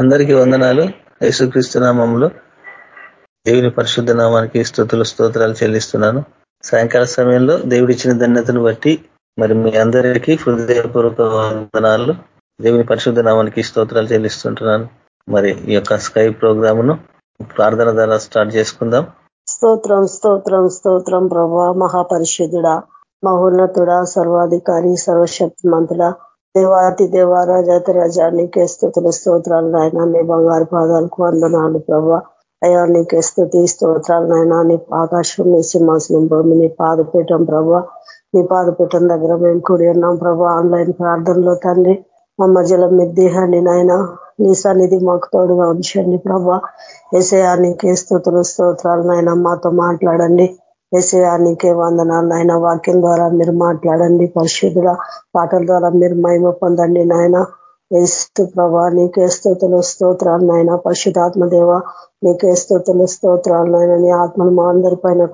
అందరికీ వందనాలు. యేసుక్రీస్తు నామంలో దేవుని పరిశుద్ధ నామానికి స్థుతులు స్తోత్రాలు చెల్లిస్తున్నాను. సాయంకాల సమయంలో దేవుడిచ్చిన ధన్యతను బట్టి మరి మీ అందరికీ హృదయపూర్వక వందనాలు. దేవుని పరిశుద్ధ నామానికి స్తోత్రాలు చెల్లిస్తుంటున్నాను. మరి ఈ యొక్క స్కై ప్రోగ్రామును ప్రార్థన ద్వారా స్టార్ట్ చేసుకుందాం. స్తోత్రం స్తోత్రం స్తోత్రం ప్రభా మహాపరిషుద్ధుడా మహోన్నతుడా సర్వాధికారి సర్వశక్తి దేవాతి దేవారాజాత రాజా నీకే స్థుతులు స్తోత్రాలు నాయన. నీ బంగారు పాదాలకు వందనాలు ప్రభా. అయ్యా నీకే స్థుతి స్తోత్రాలు నాయన. నీ ఆకాశం నీ సింహాసనం భూమి నీ పాదపీఠం ప్రభా. నీ పాదపీఠం దగ్గర మేము కూడి ఉన్నాం ప్రభా. ఆన్లైన్ ప్రార్థనలో తండ్రి మా మధ్యలో మీ నాయన నీ సన్నిధి మాకు తోడుగా ఉంచండి ప్రభా. నీకే స్థుతులు స్తోత్రాలు నాయన. మాతో మాట్లాడండి. ఎసయానికే వందనాలు నాయన. వాక్యం ద్వారా మీరు మాట్లాడండి. పరిశుద్ధుల పాటల ద్వారా మీరు మహిమ పొందండి నాయన. ఏస్తు ప్రభా నీకే స్థుతులు స్తోత్రాలు నాయన. పరిశుధాత్మదేవ నీకే స్థుతులు స్తోత్రాలు నాయన. నీ ఆత్మను మా అందరి పైన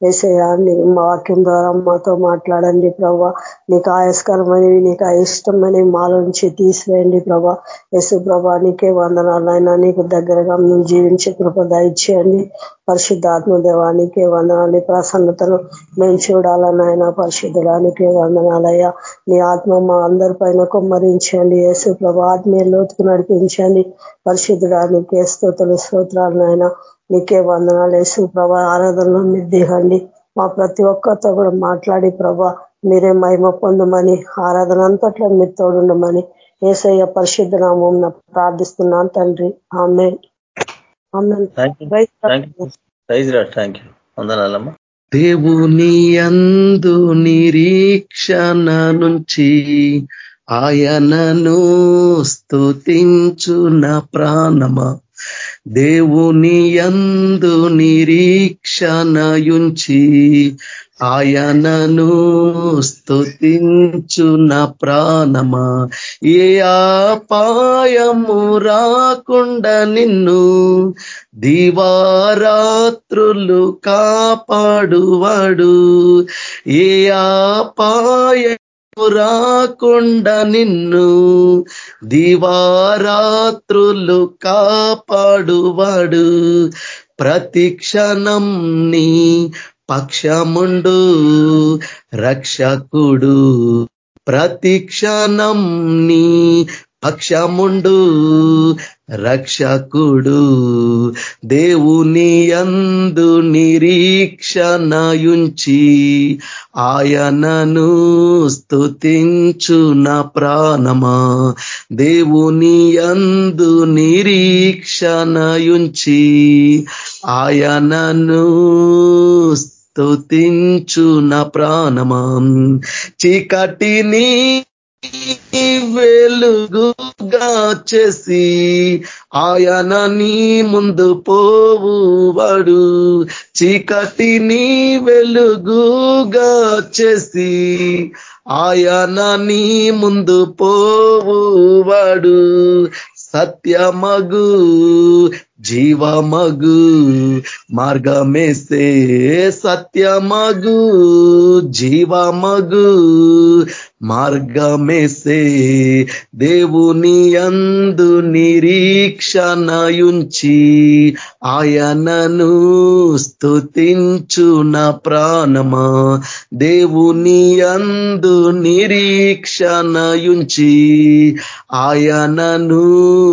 కుమ్మరించండి ఏసయాన్ని వాక్యం ద్వారా మాతో మాట్లాడండి ప్రభా. నీకు ఆయస్కరమైనవి నీకు అయిష్టమైనవి మాలో నుంచి తీసివేయండి ప్రభా. యేసు ప్రభా నీకే వందనాలైనా నీకు దగ్గరగా మేము జీవించే కృప దయచేయండి. పరిశుద్ధాత్మదేవానికే వందనాలు. ప్రసన్నతను మేము చూడాలన్నాయన పరిశుద్ధుడానికే వందనాలయ్యా నీ ఆత్మ మా అందరి పైన కుమ్మరించండి. యేసు ప్రభా ఆత్మీయ లోతుకు నడిపించండి. పరిశుద్ధుడానికే స్తోతులు స్తోత్రాలు నాయన. నీకే వందనాలు యేసు ప్రభా. ఆరాధనలో మీరు దిగండి. మా ప్రతి ఒక్కరితో కూడా మాట్లాడి ప్రభా మీరే మహిమ పొందమని ఆరాధన అంతట్లో మీరు తోడుండమని ఏసయ్య పరిశుద్ధ నామం ప్రార్థిస్తున్నాను తండ్రి. ఆమె దేవుని అందు నిరీక్షణ నుంచి ఆయనను స్తుతించు నా ప్రాణమా. దేవుని యందు నిరీక్షణయుంచి ఆయనను స్తుతించున ప్రాణమా. ఏ ఆపాయము రాకుండా నిన్ను దివారాత్రులు కాపాడువాడు. ఏ ఆపాయ రాకుండా నిన్ను దివారాత్రులు కాపాడువాడు. ప్రతిక్షణం నీ పక్షముండు రక్షకుడు. ప్రతిక్షణం నీ అక్షముండు రక్షకుడు. దేవుని అందు నిరీక్షణయుంచి ఆయనను స్తుతించు నా ప్రాణమా. దేవుని అందు నిరీక్షణయుంచి ఆయనను స్తుతించు నా ప్రాణమా. చీకటిని వెలుగుగా చేసి ఆయన నీ ముందు పోవువాడు. చీకటిని వెలుగుగా చేసి ఆయన నీ ముందు పోవువాడు. సత్యమగు జీవమగు మార్గమేసే సత్యమగు జీవమగు మార్గమేసే దేవుని అందు నిరీక్షణయుంచి ఆయనను స్తుతించున ప్రాణమా. దేవుని అందు నిరీక్షణయుంచి ఆయనను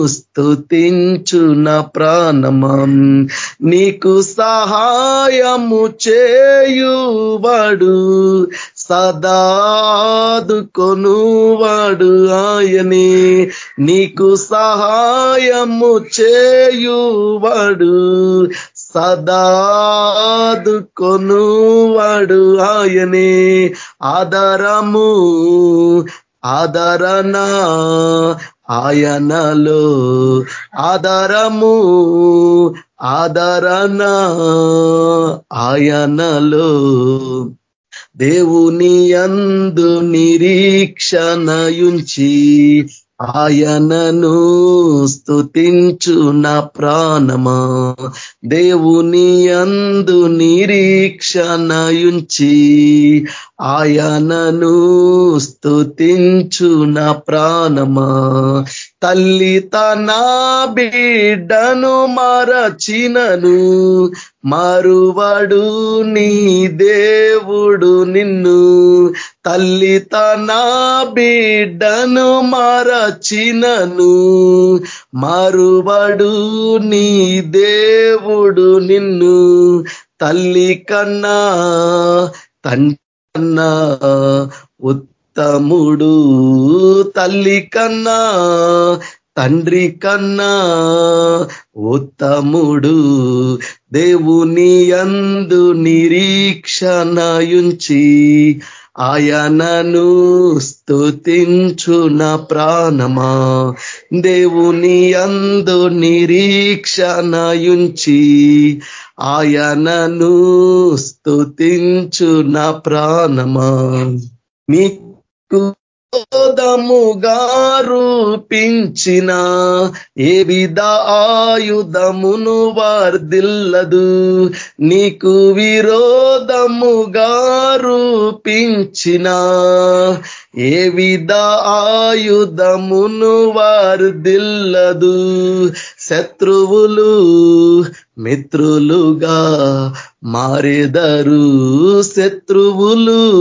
స్తుతించున ప్రాణమం. నీకు సహాయము చేయువాడు సదాదుకొనువాడు ఆయనే. నీకు సహాయము చేయువాడు సదాదుకొనువాడు ఆయనే. ఆధారము ఆదరణ ఆయనలో ఆధారము ఆధారణ ఆయనలో. దేవుని అందు నిరీక్షణయుంచి ఆయనను స్థుతించు నా ప్రాణమా. దేవుని అందు నిరీక్షణయుంచి ఆయనను స్థుతించు నా ప్రాణమా. తల్లి తన బిడ్డను మరచినను మరువడు నీ దేవుడు నిన్ను. తల్లి తన బిడ్డను మరచినను మరువడు నీ దేవుడు నిన్ను. తల్లి కన్నా తండ్రి కన్నా ఉత్తముడు తల్లి కన్నా తండ్రి కన్నా ఉత్తముడు దేవుని అందు నిరీక్షణయుంచి ఆయనను స్తుతించున ప్రాణమా. దేవుని అందు నిరీక్షణయుంచి ఆయనను స్తుతించున ప్రాణమా. మీ విరోధముగా రూపించిన ఏ విధ ఆయుధమును వర్దిల్లదు? నీకు విరోధముగా రూపించిన ఏ విధ ఆయుధమును వార్దిల్లదు? శత్రువులు మిత్రులుగా మారెదరు శత్రువులు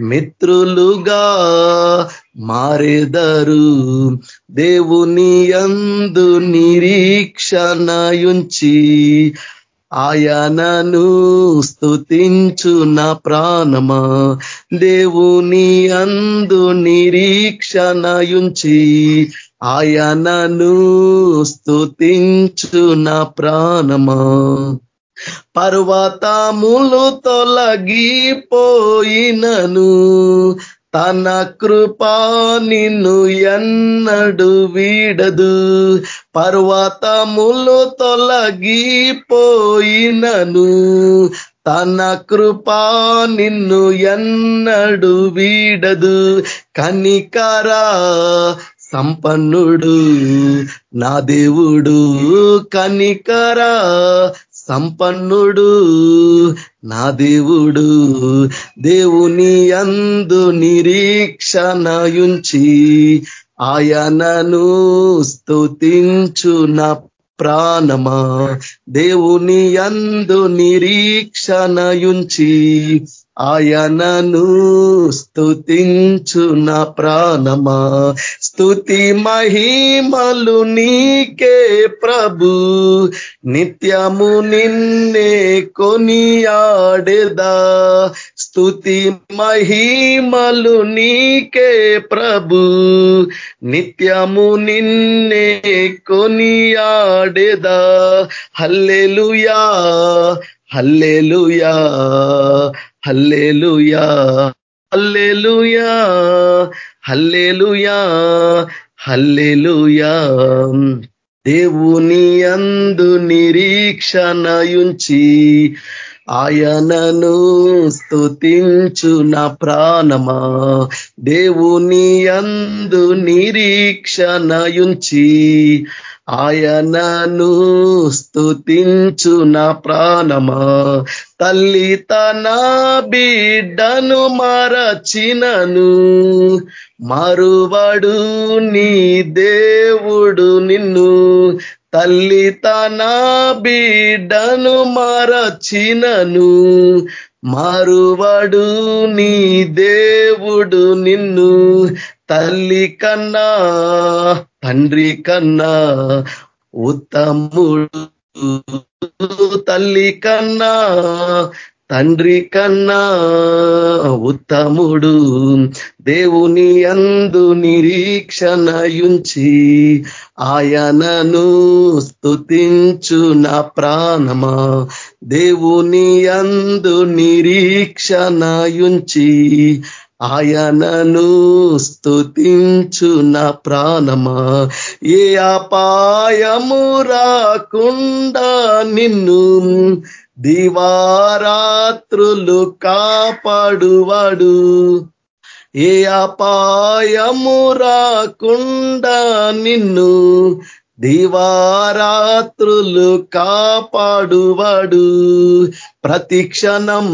మిత్రులుగా మారెదరు. దేవుని అందు నిరీక్షణయుంచి ఆయనను స్తుతించున ప్రాణమా. దేవుని అందు నిరీక్షణయుంచి ఆయనను స్తుతించున ప్రాణమా. పర్వతములు తొలగిపోయినను తన కృపా నిన్ను ఎన్నడు వీడదు. పర్వతములు తొలగిపోయినను తన కృపా నిన్ను ఎన్నడు వీడదు. కనికరా సంపన్నుడు నా దేవుడు. కనికరా సంపన్నుడు నా దేవుడు. దేవుని అందు నిరీక్షణయుంచి ఆయనను స్తుతించున ప్రాణమా. దేవుని అందు నిరీక్షణయుంచి ఆయనను స్తుతించున ప్రాణమా. స్తుతి మహిమలు నీకే ప్రభు. నిత్యము నిన్నే కొనియాడేదా. స్తుతి మహిమలు నీకే ప్రభు. నిత్యము నిన్నే కొనియాడేదా. Hallelujah. Hallelujah hallelujah hallelujah hallelujah hallelujah. దేవుని అందు నిరీక్షణయుంచి ఆయనను స్తుతించున ప్రాణమా. దేవుని అందు నిరీక్షణయుంచి ఆయనను స్తుతించున ప్రాణమా. తల్లి తన బిడ్డను మరచినను. మరువడు నీ దేవుడు నిన్ను. తల్లి తన బిడ్డను మరచినను మారువడు నీ దేవుడు నిన్ను. తల్లి కన్నా తండ్రి కన్నా ఉత్తముడు. తల్లి కన్నా తండ్రి కన్నా ఉత్తముడు దేవుని అందు నిరీక్షణయుంచి ఆయనను స్తుతించు నా ప్రాణమా. దేవుని అందు నిరీక్షణయుంచి ఆయనను స్తుతించు నా ప్రాణమా. ఏ అపాయము రాకుండా నిన్ను దివారాత్రులు కాపాడువాడు. ఏ అపాయము రాకుండా నిన్ను దివారాత్రులు కాపాడువాడు. ప్రతిక్షణం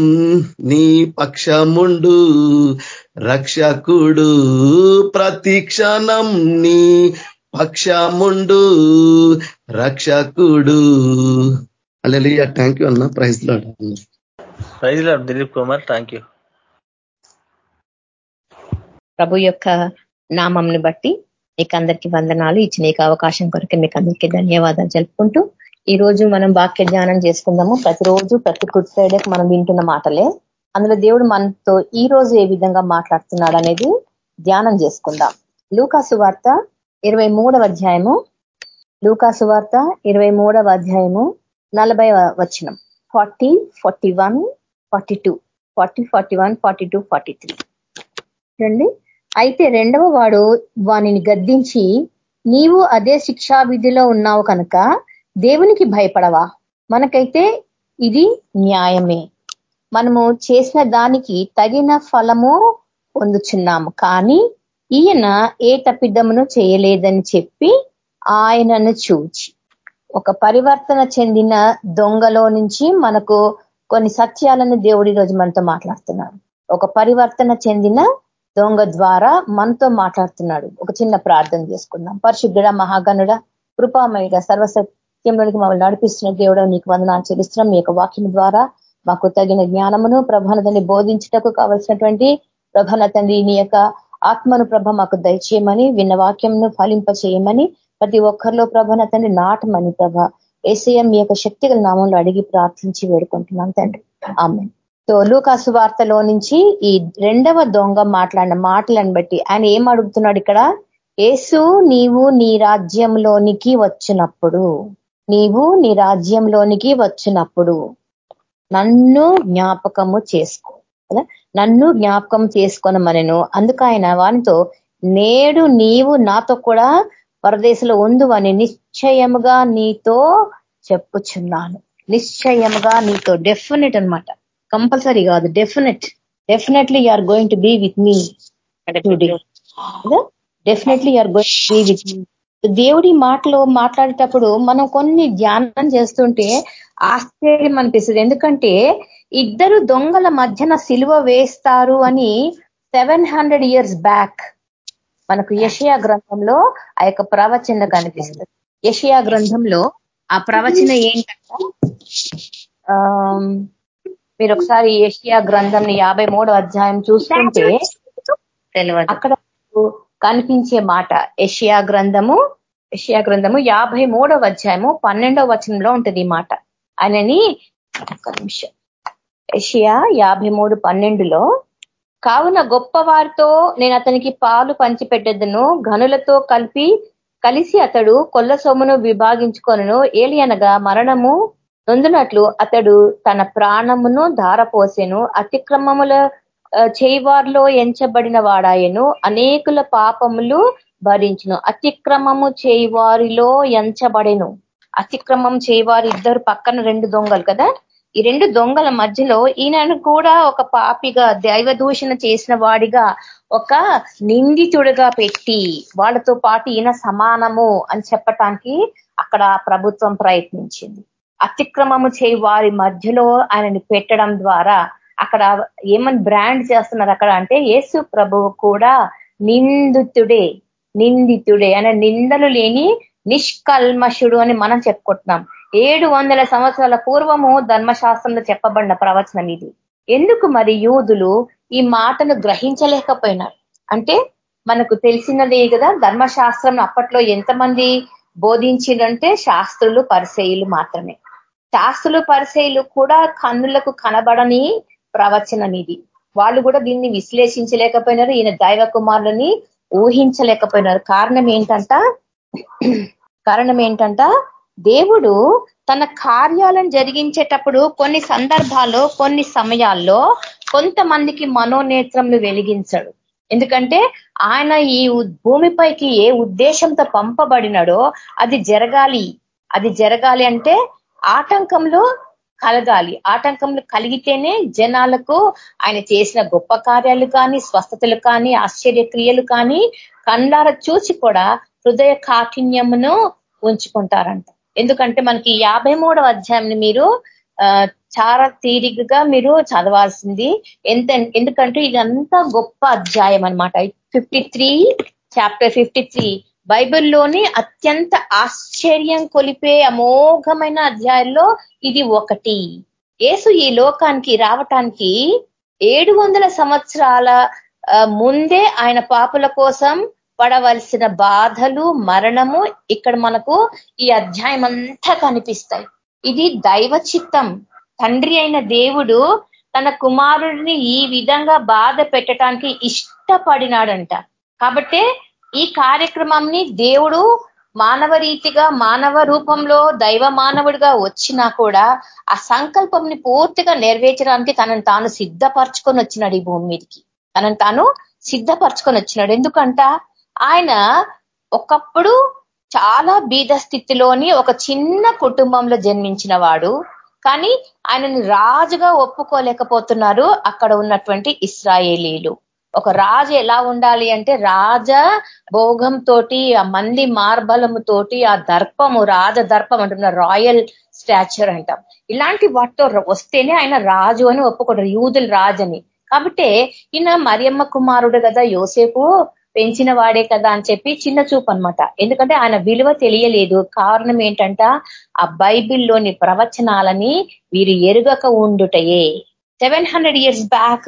నీ పక్షముండు రక్షకుడు. ప్రతిక్షణం నీ పక్షముండు రక్షకుడు. అలా థ్యాంక్ యూ అన్న. ప్రైజ్లో ప్రైజ్లో దిలీప్ కుమార్ థ్యాంక్ యూ ప్రభు యొక్క నామంను బట్టి మీకు అందరికీ వందనాలు. ఇచ్చిన అవకాశం కొరకు మీకు అందరికీ ధన్యవాదాలు జరుపుకుంటూ ఈ రోజు మనం వాక్య ధ్యానం చేసుకుందాము. ప్రతిరోజు ప్రతి గుడ్ ఫ్రైడే మనం వింటున్న మాటలే. అందులో దేవుడు మనతో ఈ రోజు ఏ విధంగా మాట్లాడుతున్నాడు అనేది ధ్యానం చేసుకుందాం. లూకాసు వార్త ఇరవై అధ్యాయము. లూకాసు వార్త ఇరవై అధ్యాయము. నలభై వచనం. Forty forty one forty two. Forty forty one forty two forty three. చూడండి అయితే రెండవ వాడు వానిని గద్దించి నీవు అదే శిక్షా విధిలో ఉన్నావు కనుక దేవునికి భయపడవా? మనకైతే ఇది న్యాయమే. మనము చేసిన దానికి తగిన ఫలము పొందుచున్నాము. కానీ ఈయన ఏ తప్పిదమును చేయలేదని చెప్పి ఆయనను చూచి. ఒక పరివర్తన చెందిన దొంగలో నుంచి మనకు కొన్ని సత్యాలను దేవుడి రోజు మనతో మాట్లాడుతున్నాడు. ఒక పరివర్తన చెందిన దొంగ ద్వారా మనతో మాట్లాడుతున్నాడు. ఒక చిన్న ప్రార్థన చేసుకుందాం. పరిశుద్ధుడ మహాగణుడ కృపామయుడ సర్వసత్యంలోనికి మమ్మల్ని నడిపిస్తున్న దేవుడు నీకు వందనాలు చెల్లిస్తున్నాం. మీ యొక్క వాక్యం ద్వారా మాకు తగిన జ్ఞానమును ప్రభానతని బోధించటకు కావలసినటువంటి ప్రభాన తండ్రి నీ యొక్క ఆత్మను ప్రభ మాకు దయచేయమని విన్న వాక్యంను ఫలింప చేయమని ప్రతి ఒక్కరిలో ప్రభన తండ్రి నాటమని ప్రభ. ఏసీఎం మీ యొక్క శక్తిగల నామంలో అడిగి ప్రార్థించి వేడుకుంటున్నాం తండ్రి. ఆమె సో లూకాసు వార్తలో నుంచి ఈ రెండవ దొంగ మాట్లాడిన మాటలను బట్టి ఆయన ఏం అడుగుతున్నాడు ఇక్కడ? ఏసు నీవు నీ రాజ్యంలోనికి వచ్చినప్పుడు నీవు నీ రాజ్యంలోనికి వచ్చినప్పుడు నన్ను జ్ఞాపకము చేసుకో. కదా? నన్ను జ్ఞాపకం చేసుకోనమనను. అందుకు ఆయన వానితో నేడు నీవు నాతో కూడా పరదేశంలో ఉందువని నిశ్చయముగా నీతో చెప్పుచున్నాను. నిశ్చయముగా నీతో డెఫినెట్ అనమాట కంపల్సరీ కాదు definite definitely are going to be with me definitely are going to be with me దేవుడి మాటలు మాట్లాడేటప్పుడు మనం కొన్ని ధ్యానం చేస్తుంటే ఆశ్చర్యం అనిపిస్తుంది. ఎందుకంటే ఇద్దరు దొంగల మధ్యన సిలువ వేస్తారు అని సెవెన్ హండ్రెడ్ ఇయర్స్ బ్యాక్ మనకు యషయా గ్రంథంలో ఆ యొక్క ప్రవచన కనిపిస్తుంది. యషయా గ్రంథంలో ఆ ప్రవచన ఏంటంటే మీరు ఒకసారి ఏషియా గ్రంథం యాభై అధ్యాయం చూస్తుంటే అక్కడ కనిపించే మాట ఏషియా గ్రంథము ఏషియా గ్రంథము యాభై అధ్యాయము పన్నెండవ వచనంలో ఉంటుంది ఈ మాట. ఆయనని ఒక నిమిషం. ఏషియా యాభై మూడు పన్నెండులో కావున గొప్ప వారితో నేను అతనికి పాలు పంచిపెట్టేదను. గనులతో కలిపి కలిసి అతడు కొల్ల సొమ్మును విభాగించుకొనను. ఏలి అనగా మరణము నొందునట్లు అతడు తన ప్రాణమును ధారపోసెను. అతిక్రమముల చేయివారిలో ఎంచబడిన వాడాయను. అనేకుల పాపములు భరించును. అతిక్రమము చేయవారిలో ఎంచబడెను. అతిక్రమం చేయవారు ఇద్దరు పక్కన రెండు దొంగలు కదా? ఈ రెండు దొంగల మధ్యలో ఈయనను కూడా ఒక పాపిగా దైవ దూషణ చేసిన వాడిగా ఒక నిందితుడిగా పెట్టి వాళ్ళతో పాటు ఈయన సమానము అని చెప్పటానికి అక్కడ ప్రభుత్వం ప్రయత్నించింది. అతిక్రమము చేయి వారి మధ్యలో ఆయనని పెట్టడం ద్వారా అక్కడ ఏమని బ్రాండ్ చేస్తున్నారు అక్కడ అంటే యేసు ప్రభువు కూడా నిందితుడే నిందితుడే. అనే నిందలు లేని నిష్కల్మషుడు అని మనం చెప్పుకుంటున్నాం. ఏడు వందల సంవత్సరాల పూర్వము ధర్మశాస్త్రంలో చెప్పబడిన ప్రవచనం ఇది. ఎందుకు మరి యూదులు ఈ మాటను గ్రహించలేకపోయినారు? అంటే మనకు తెలిసినదే కదా ధర్మశాస్త్రం అప్పట్లో ఎంతమంది బోధించిందంటే శాస్త్రులు పరిచయులు మాత్రమే. శాస్త్రులు పరిచయులు కూడా కన్నులకు కనబడని ప్రవచనం ఇది. వాళ్ళు కూడా దీన్ని విశ్లేషించలేకపోయినారు ఈయన దైవ కుమారులని ఊహించలేకపోయినారు. కారణం ఏంటంట? కారణం ఏంటంట? దేవుడు తన కార్యాలను జరిగించేటప్పుడు కొన్ని సందర్భాల్లో కొన్ని సమయాల్లో కొంతమందికి మనోనేత్రంను వెలిగించాడు. ఎందుకంటే ఆయన ఈ భూమిపైకి ఏ ఉద్దేశంతో పంపబడినాడో అది జరగాలి. అది జరగాలి అంటే ఆటంకంలో కలగాలి. ఆటంకంలో కలిగితేనే జనాలకు ఆయన చేసిన గొప్ప కార్యాలు కానీ స్వస్థతలు కానీ ఆశ్చర్యక్రియలు కానీ కండార చూసి కూడా హృదయ కాఠిన్యమును ఉంచుకుంటారంట. ఎందుకంటే మనకి యాభై మూడవ అధ్యాయంని మీరు చాలా తీరికగా మీరు చదవాల్సింది. ఎంత ఎందుకంటే ఇదంతా గొప్ప అధ్యాయం అనమాట fifty three chapter fifty three బైబిల్లోని అత్యంత ఆశ్చర్యం కొలిపే అమోఘమైన అధ్యాయంలో ఇది ఒకటి. ఏసు ఈ లోకానికి రావటానికి ఏడు సంవత్సరాల ముందే ఆయన పాపుల కోసం పడవలసిన బాధలు మరణము ఇక్కడ మనకు ఈ అధ్యాయం అంతా కనిపిస్తాయి. ఇది దైవ చిత్తం తండ్రి అయిన దేవుడు తన కుమారుడిని ఈ విధంగా బాధ పెట్టడానికి ఇష్టపడినాడంట. కాబట్టే ఈ కార్యక్రమంని దేవుడు మానవ రీతిగా మానవ రూపంలో దైవ మానవుడిగా వచ్చినా కూడా ఆ సంకల్పంని పూర్తిగా నెరవేర్చడానికి తనను తాను సిద్ధపరచుకొని వచ్చినాడు ఈ భూమి మీదకి. తనను తాను సిద్ధపరచుకొని వచ్చినాడు. ఎందుకంట? ఆయన ఒకప్పుడు చాలా బీద స్థితిలోని ఒక చిన్న కుటుంబంలో జన్మించిన వాడు కానీ ఆయనని రాజుగా ఒప్పుకోలేకపోతున్నారు అక్కడ ఉన్నటువంటి ఇస్రాయేలీలు. ఒక రాజు ఎలా ఉండాలి అంటే రాజ భోగం తోటి ఆ మంది మార్బలము తోటి ఆ దర్పము రాజ దర్పం అంటున్న రాయల్ స్టాచ్యూర్ అంటాం. ఇలాంటి వాటితో వస్తేనే ఆయన రాజు అని ఒప్పుకుంటారు యూదుల రాజని. కాబట్టి ఈయన మరియమ్మ కుమారుడు కదా యోసేపు. పెంచిన వాడే కదా అని చెప్పి చిన్న చూపు అనమాట ఎందుకంటే ఆయన విలువ తెలియలేదు. కారణం ఏంటంట? ఆ బైబిల్లోని ప్రవచనాలని వీరు ఎరుగక ఉండుటయే. సెవెన్ ఇయర్స్ బ్యాక్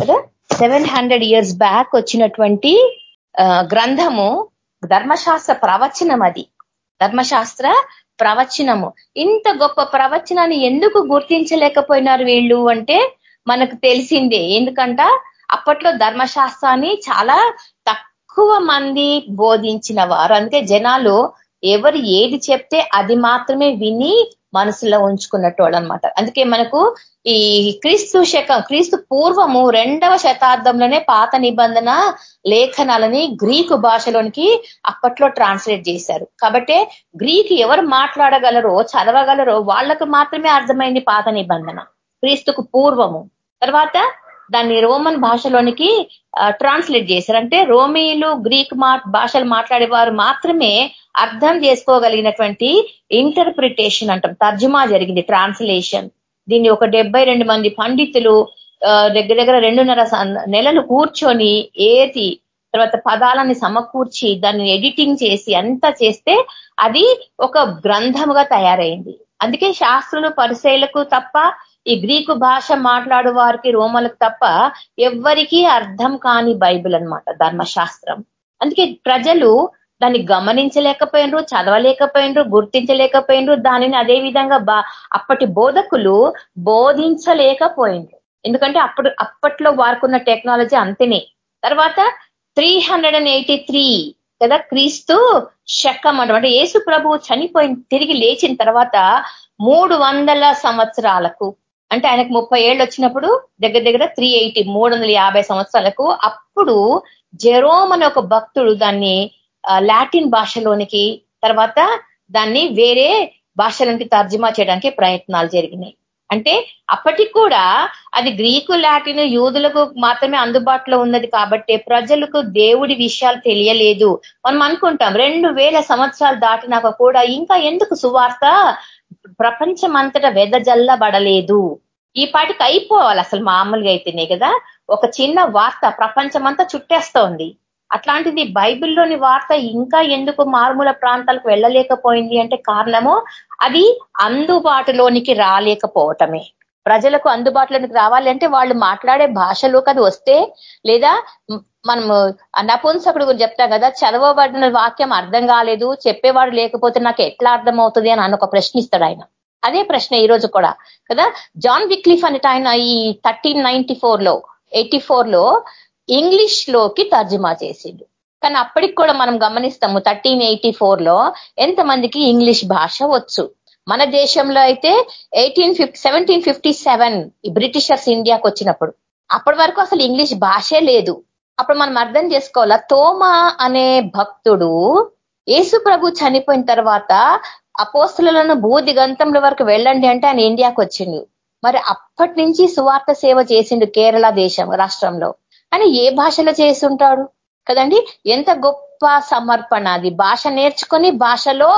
కదా? సెవెన్ ఇయర్స్ బ్యాక్ వచ్చినటువంటి గ్రంథము ధర్మశాస్త్ర ప్రవచనం అది. ధర్మశాస్త్ర ప్రవచనము. ఇంత గొప్ప ప్రవచనాన్ని ఎందుకు గుర్తించలేకపోయినారు వీళ్ళు అంటే మనకు తెలిసిందే. ఎందుకంట? అప్పట్లో ధర్మశాస్త్రాన్ని చాలా ఎక్కువ మంది బోధించిన వారు. అందుకే జనాలు ఎవరు ఏది చెప్తే అది మాత్రమే విని మనసులో ఉంచుకున్నట్టు అనమాట అందుకే మనకు ఈ క్రీస్తు శకం క్రీస్తు పూర్వము రెండవ శతాబ్దంలోనే పాత నిబంధన లేఖనాలని గ్రీకు భాషలోనికి అప్పట్లో ట్రాన్స్లేట్ చేశారు. కాబట్టి గ్రీక్ ఎవరు మాట్లాడగలరో చదవగలరో వాళ్ళకు మాత్రమే అర్థమైంది పాత నిబంధన క్రీస్తుకు పూర్వము. తర్వాత దాన్ని రోమన్ భాషలోనికి ట్రాన్స్లేట్ చేశారు. అంటే రోమియులు గ్రీక్ భాషలు మాట్లాడేవారు మాత్రమే అర్థం చేసుకోగలిగినటువంటి ఇంటర్ప్రిటేషన్ అంటాం. తర్జుమా జరిగింది ట్రాన్స్లేషన్ దీన్ని ఒక డెబ్బై మంది పండితులు దగ్గర దగ్గర రెండున్నర నెలలు కూర్చొని ఏతి తర్వాత పదాలని సమకూర్చి దాన్ని ఎడిటింగ్ చేసి అంతా చేస్తే అది ఒక గ్రంథముగా తయారైంది. అందుకే శాస్త్రులు పరిశైలకు తప్ప ఈ గ్రీకు భాష మాట్లాడు వారికి రోమలకు తప్ప ఎవ్వరికీ అర్థం కాని బైబిల్ అనమాట ధర్మశాస్త్రం. అందుకే ప్రజలు దాన్ని గమనించలేకపోయినరు చదవలేకపోయినరు గుర్తించలేకపోయినరు దానిని అదే విధంగా అప్పటి బోధకులు బోధించలేకపోయినరు. ఎందుకంటే అప్పుడు అప్పట్లో వారుకున్న టెక్నాలజీ అంతనే. తర్వాత త్రీ కదా క్రీస్తు శకం అనమాట యేసు ప్రభు చనిపోయిన తిరిగి లేచిన తర్వాత మూడు సంవత్సరాలకు అంటే ఆయనకు ముప్పై ఏళ్ళు వచ్చినప్పుడు దగ్గర దగ్గర త్రీ ఎయిటీ మూడు వందల యాభై సంవత్సరాలకు అప్పుడు జెరోమ్ అనే ఒక భక్తుడు దాన్ని లాటిన్ భాషలోనికి తర్వాత దాన్ని వేరే భాషలోనికి తర్జుమా చేయడానికి ప్రయత్నాలు జరిగినాయి. అంటే అప్పటికి కూడా అది గ్రీకు లాటిన్ యూదులకు మాత్రమే అందుబాటులో ఉన్నది కాబట్టి ప్రజలకు దేవుడి విషయాలు తెలియలేదు. మనం అనుకుంటాం రెండు వేల సంవత్సరాలు దాటినాక కూడా ఇంకా ఎందుకు సువార్త ప్రపంచం అంతటా వెదజల్లబడలేదు. ఈ పాటికి అయిపోవాలి అసలు మామూలుగా అయితేనే కదా. ఒక చిన్న వార్త ప్రపంచమంతా చుట్టేస్తోంది. అట్లాంటిది బైబిల్లోని వార్త ఇంకా ఎందుకు మారుమూల ప్రాంతాలకు వెళ్ళలేకపోయింది అంటే కారణము అది అందుబాటులోనికి రాలేకపోవటమే. ప్రజలకు అందుబాటులోనికి రావాలి అంటే వాళ్ళు మాట్లాడే భాషలోకి అది వస్తే లేదా మనము నపుంసకుడు గురించి చెప్తాం కదా చదవబడిన వాక్యం అర్థం కాలేదు చెప్పేవాడు లేకపోతే నాకు ఎట్లా అర్థం అవుతుంది అని ఒక ప్రశ్న ఇస్తాడు ఆయన. అదే ప్రశ్న ఈ రోజు కూడా కదా? జాన్ విక్లిఫ్ అనేట ఆయన ఈ థర్టీన్ నైన్టీ లో ఎయిటీ లో ఇంగ్లీష్లోకి తర్జుమా చేసిండు. కానీ అప్పటికి కూడా మనం గమనిస్తాము థర్టీన్ ఎయిటీ లో ఎంతమందికి ఇంగ్లీష్ భాష వచ్చు. మన దేశంలో అయితే eighteen fifty seventeen fifty seven ఈ బ్రిటిషర్స్ ఇండియాకి వచ్చినప్పుడు. అప్పటి వరకు అసలు ఇంగ్లీష్ భాషే లేదు. అప్పుడు మనం అర్థం చేసుకోవాలా? తోమా అనే భక్తుడు యేసు ప్రభు చనిపోయిన తర్వాత అపోస్తులను భూదిగంతంల వరకు వెళ్ళండి అంటే ఆయన ఇండియాకి వచ్చిండు. మరి అప్పటి నుంచి సువార్త సేవ చేసిండు కేరళ దేశం రాష్ట్రంలో. అని ఏ భాషలో చేస్తుంటాడు? కదండి ఎంత గొప్ప సమర్పణ అది. భాష నేర్చుకొని భాషలో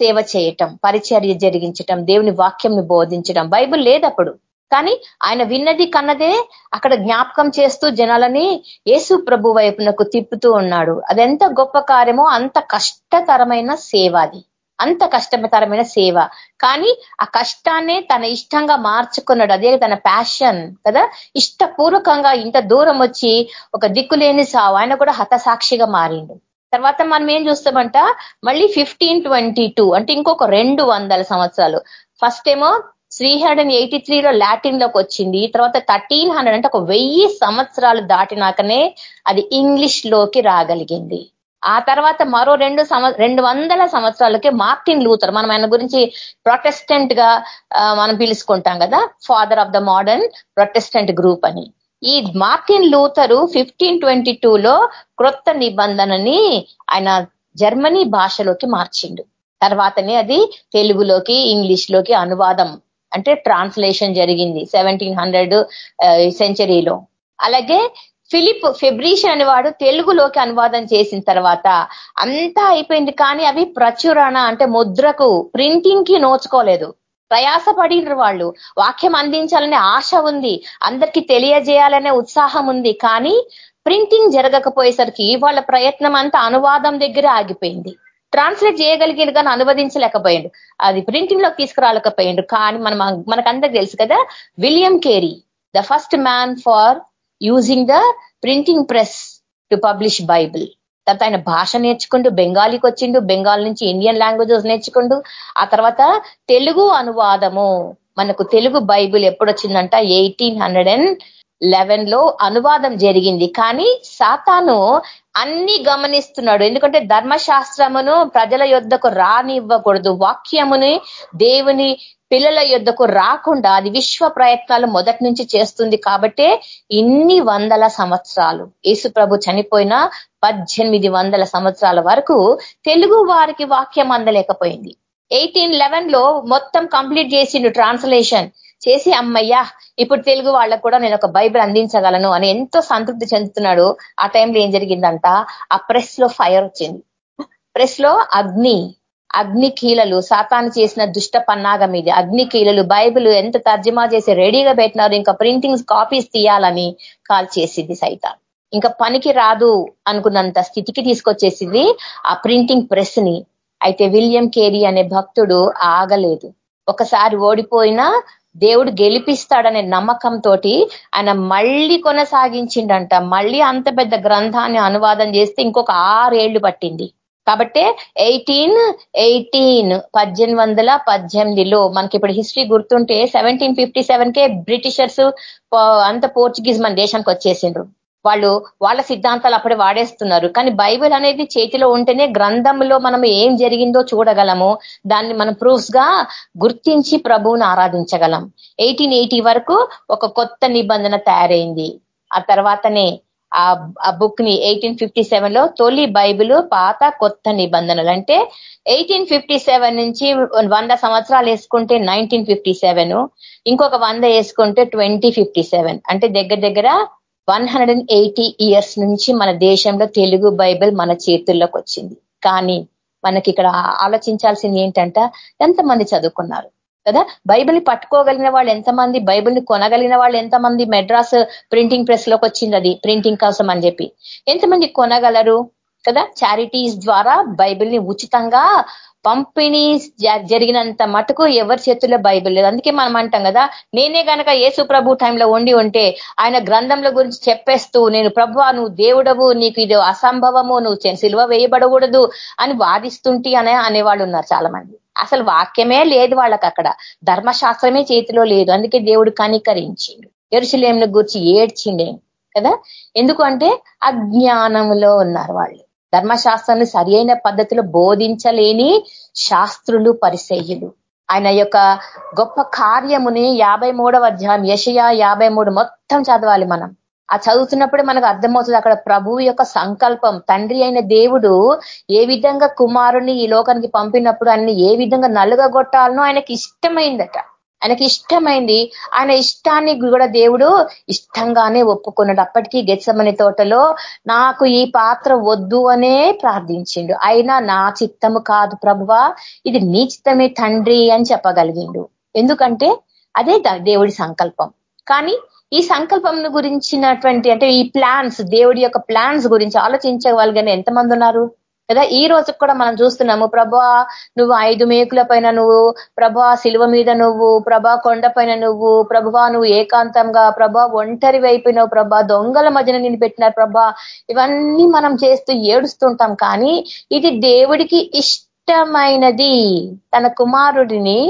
సేవ చేయటం పరిచర్య జరిగించటం దేవుని వాక్యంని బోధించడం బైబుల్ లేదప్పుడు కానీ ఆయన విన్నది కన్నదే అక్కడ జ్ఞాపకం చేస్తూ జనాలని యేసు ప్రభు వైపునకు తిప్పుతూ ఉన్నాడు. అదెంత గొప్ప కార్యమో అంత కష్టతరమైన సేవ అది. అంత కష్టతరమైన సేవ. కానీ ఆ కష్టాన్ని తన ఇష్టంగా మార్చుకున్నాడు. అదే తన ప్యాషన్ కదా? ఇష్టపూర్వకంగా ఇంత దూరం వచ్చి ఒక దిక్కులేని సావు. ఆయన కూడా హతసాక్షిగా మారిండు. తర్వాత మనం ఏం చూస్తామంట? మళ్ళీ ఫిఫ్టీన్ ట్వంటీ అంటే ఇంకొక రెండు సంవత్సరాలు. ఫస్ట్ ఏమో త్రీ హండ్రెడ్ ఎయిటీ త్రీలో లాటిన్లోకి వచ్చింది. తర్వాత థర్టీన్ హండ్రెడ్ అంటే ఒక వెయ్యి సంవత్సరాలు దాటినాకనే అది ఇంగ్లీష్లోకి రాగలిగింది. ఆ తర్వాత మరో రెండు రెండు వందల సంవత్సరాలకి మార్టిన్ లూథర్ మనం ఆయన గురించి ప్రొటెస్టెంట్గా మనం పిలుచుకుంటాం కదా father of the modern protestant group అని. ఈ మార్టిన్ లూథరు ఫిఫ్టీన్ ట్వంటీ లో క్రొత్త నిబంధనని ఆయన జర్మనీ భాషలోకి మార్చిండు. తర్వాతనే అది తెలుగులోకి ఇంగ్లీష్లోకి అనువాదం అంటే ట్రాన్స్లేషన్ జరిగింది సెవెంటీన్ హండ్రెడ్ సెంచరీలో. అలాగే ఫిలిప్ ఫెబ్రీష్ అనేవాడు తెలుగులోకి అనువాదం చేసిన తర్వాత అంతా అయిపోయింది కానీ అవి ప్రచురణ అంటే ముద్రకు ప్రింటింగ్కి నోచుకోలేదు. ప్రయాసపడినరు వాళ్ళు. వాక్యం అందించాలనే ఆశ ఉంది అందరికి తెలియజేయాలనే ఉత్సాహం ఉంది కానీ ప్రింటింగ్ జరగకపోయేసరికి వాళ్ళ ప్రయత్నం అంతా అనువాదం దగ్గర ఆగిపోయింది. ట్రాన్స్లేట్ చేయగలిగేది కానీ అనువదించలేకపోయిండు. అది ప్రింటింగ్లోకి తీసుకురాలేకపోయిండు. కానీ మనం మనకందరికి తెలుసు కదా William Carey the first man for using the printing press to publish Bible తర్వాత ఆయన భాష నేర్చుకుంటూ బెంగాలీకి వచ్చిండు బెంగాల్ నుంచి ఇండియన్ లాంగ్వేజెస్ నేర్చుకుంటూ ఆ తర్వాత తెలుగు అనువాదము మనకు తెలుగు బైబిల్ ఎప్పుడు వచ్చిందంట ఎయిటీన్ హండ్రెడ్ అండ్ లెవెన్లో అనువాదం జరిగింది. కానీ సాతాను అన్ని గమనిస్తున్నాడు. ఎందుకంటే ధర్మశాస్త్రమును ప్రజల యొద్దకు రానివ్వకూడదు. వాక్యముని దేవుని పిల్లల యుద్ధకు రాకుండా అది విశ్వ ప్రయత్నాలు మొదటి నుంచి చేస్తుంది కాబట్టే ఇన్ని వందల సంవత్సరాలు. యేసు ప్రభు చనిపోయిన పద్దెనిమిది వందల సంవత్సరాల వరకు తెలుగు వారికి వాక్యం అందలేకపోయింది. ఎయిటీన్ లెవెన్లో మొత్తం కంప్లీట్ చేసిండు ట్రాన్స్లేషన్. చేసి అమ్మయ్యా ఇప్పుడు తెలుగు వాళ్ళకు కూడా నేను ఒక బైబిల్ అందించగలను అని ఎంతో సంతృప్తి చెందుతున్నాడు. ఆ టైంలో ఏం జరిగిందంట? ఆ ప్రెస్లో ఫైర్ వచ్చింది. ప్రెస్లో అగ్ని అగ్ని కీలలు సాతాను చేసిన దుష్ట పన్నాగం ఇది. అగ్ని కీలలు బైబిల్ ఎంత తర్జమా చేసి రెడీగా పెట్టినారు. ఇంకా ప్రింటింగ్స్ కాపీస్ తీయాలని కాల్ చేసింది సైతాన్. ఇంకా పనికి రాదు అనుకున్నంత స్థితికి తీసుకొచ్చేసింది ఆ ప్రింటింగ్ ప్రెస్ని అయితే విలియం కేరీ అనే భక్తుడు ఆగలేదు. ఒకసారి ఓడిపోయినా దేవుడు గెలిపిస్తాడనే నమ్మకంతోటి ఆయన మళ్ళీ కొనసాగించిండంట. మళ్ళీ అంత పెద్ద గ్రంథాన్ని అనువాదం చేస్తే ఇంకొక ఆరేళ్ళు పట్టింది. కాబట్టి ఎయిటీన్ ఎయిటీన్ పద్దెనిమిది వందల పద్దెనిమిదిలో మనకి ఇప్పుడు హిస్టరీ గుర్తుంటే సెవెంటీన్ ఫిఫ్టీ సెవెన్ కే బ్రిటిషర్స్ అంత పోర్చుగీస్ మన దేశానికి వచ్చేసిండ్రు వాళ్ళు వాళ్ళ సిద్ధాంతాలు అప్పుడే వాడేస్తున్నారు. కానీ బైబిల్ అనేది చేతిలో ఉంటేనే గ్రంథంలో మనం ఏం జరిగిందో చూడగలము. దాన్ని మనం ప్రూఫ్స్గా గుర్తించి ప్రభువుని ఆరాధించగలం. ఎయిటీన్ ఎయిటీ వరకు ఒక కొత్త నిబంధన తయారైంది. ఆ తర్వాతనే ఆ బుక్ని ఎయిటీన్ ఫిఫ్టీ సెవెన్లో తొలి బైబిల్ పాత కొత్త నిబంధనలు. అంటే ఎయిటీన్ ఫిఫ్టీ సెవెన్ నుంచి వంద సంవత్సరాలు వేసుకుంటే నైన్టీన్ ఫిఫ్టీ సెవెన్. ఇంకొక వంద వేసుకుంటే ట్వంటీ ఫిఫ్టీ సెవెన్. అంటే దగ్గర దగ్గర వన్ ఇయర్స్ నుంచి మన దేశంలో తెలుగు బైబిల్ మన చేతుల్లోకి వచ్చింది. కానీ మనకి ఇక్కడ ఆలోచించాల్సింది ఏంటంట ఎంతమంది చదువుకున్నారు? కదా? బైబిల్ పట్టుకోగలిగిన వాళ్ళు ఎంతమంది? బైబిల్ని కొనగలిగిన వాళ్ళు ఎంతమంది? మెడ్రాస్ ప్రింటింగ్ ప్రెస్లోకి వచ్చింది అది ప్రింటింగ్ కోసం అని చెప్పి. ఎంతమంది కొనగలరు? కదా? చారిటీస్ ద్వారా బైబిల్ని ఉచితంగా పంపిణీ జరిగినంత మటుకు ఎవరి చేతుల్లో బైబిల్ లేదు. అందుకే మనం అంటాం కదా నేనే గనక యేసు ప్రభు టైంలో ఉండి ఉంటే ఆయన గ్రంథంల గురించి చెప్పేస్తూ నేను ప్రభు నువ్వు దేవుడవు నీకు ఇది అసంభవము నువ్వు సిల్వ వేయబడకూడదు అని వాదిస్తుంటే అనే అనేవాళ్ళు ఉన్నారు చాలా మంది అసలు వాక్యమే లేదు వాళ్ళకి అక్కడ. ధర్మశాస్త్రమే చేతిలో లేదు. అందుకే దేవుడు కనికరించిండు. ఎరుసలేంను గురించి ఏడ్చిండే కదా? ఎందుకంటే అజ్ఞానంలో ఉన్నారు వాళ్ళు. ధర్మశాస్త్రాన్ని సరి అయిన పద్ధతిలో బోధించలేని శాస్త్రులు పరిసయ్యులు ఆయన యొక్క గొప్ప కార్యముని యాభై మూడవ అధ్యాయం యషయా యాభై మొత్తం చదవాలి మనం. ఆ చదువుతున్నప్పుడే మనకు అర్థమవుతుంది అక్కడ ప్రభువు యొక్క సంకల్పం. తండ్రి అయిన దేవుడు ఏ విధంగా కుమారుని ఈ లోకానికి పంపినప్పుడు ఆయన ఏ విధంగా నలుగగొట్టాలనో ఆయనకి ఇష్టమైందట. ఆయనకి ఇష్టమైంది. ఆయన ఇష్టాన్ని కూడా దేవుడు ఇష్టంగానే ఒప్పుకున్నాడు. అప్పటికీ గెచ్చమని తోటలో నాకు ఈ పాత్ర వద్దు అనే ప్రార్థించిండు. అయినా నా చిత్తము కాదు ప్రభువా ఇది నీ చిత్తమే తండ్రి అని చెప్పగలిగిండు. ఎందుకంటే అదే దేవుడి సంకల్పం. కానీ ఈ సంకల్పం గురించినటువంటి అంటే ఈ ప్లాన్స్ దేవుడి యొక్క ప్లాన్స్ గురించి ఆలోచించగలిగిన ఎంతమంది ఉన్నారు? కదా? ఈ రోజు కూడా మనం చూస్తున్నాము ప్రభా నువ్వు ఐదు మేకుల పైన నువ్వు ప్రభా శిలువ మీద నువ్వు ప్రభా కొండ పైన నువ్వు ప్రభా నువ్వు ఏకాంతంగా ప్రభా ఒంటరి వైపునవు ప్రభా దొంగల మధ్యన నిన్ను పెట్టినారు ప్రభా. ఇవన్నీ మనం చేస్తూ ఏడుస్తుంటాం కానీ ఇది దేవుడికి ఇష్టమైనది. తన కుమారుడిని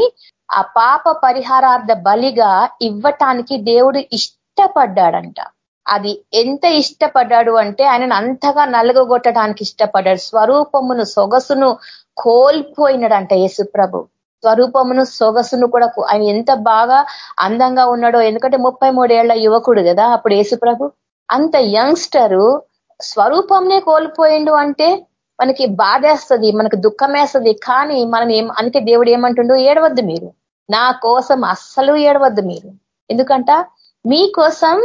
ఆ పాప పరిహారార్థ బలిగా ఇవ్వటానికి దేవుడు ఇష్టపడ్డాడంట. అది ఎంత ఇష్టపడ్డాడు అంటే ఆయనను అంతగా నలుగగొట్టడానికి ఇష్టపడ్డాడు. స్వరూపమును సొగసును కోల్పోయినాడంట యేసుప్రభు. స్వరూపమును సొగసును కూడా ఆయన ఎంత బాగా అందంగా ఉన్నాడో ఎందుకంటే ముప్పై మూడేళ్ళ యువకుడు కదా అప్పుడు యేసుప్రభు. అంత యంగ్స్టరు స్వరూపంనే కోల్పోయిండు అంటే మనకి బాధేస్తుంది మనకు దుఃఖమేస్తుంది. కానీ మనం ఏం అందుకే దేవుడు ఏమంటుండో? ఏడవద్దు మీరు. నా కోసం అస్సలు ఏడవద్దు మీరు. ఎందుకంట మీకోసం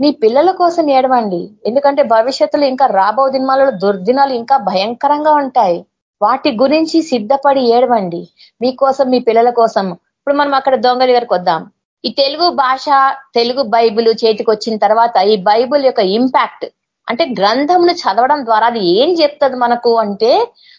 మీ పిల్లల కోసం ఏడవండి. ఎందుకంటే భవిష్యత్తులో ఇంకా రాబో దినాలలో దుర్దినాలు ఇంకా భయంకరంగా ఉంటాయి. వాటి గురించి సిద్ధపడి ఏడవండి. మీకోసం మీ పిల్లల కోసం. ఇప్పుడు మనం అక్కడ దొంగ దగ్గరకు వద్దాం. ఈ తెలుగు భాష తెలుగు బైబిల్ చేతికి వచ్చిన తర్వాత ఈ బైబిల్ యొక్క ఇంపాక్ట్ అంటే గ్రంథంను చదవడం ద్వారా అది ఏం చెప్తుంది మనకు అంటే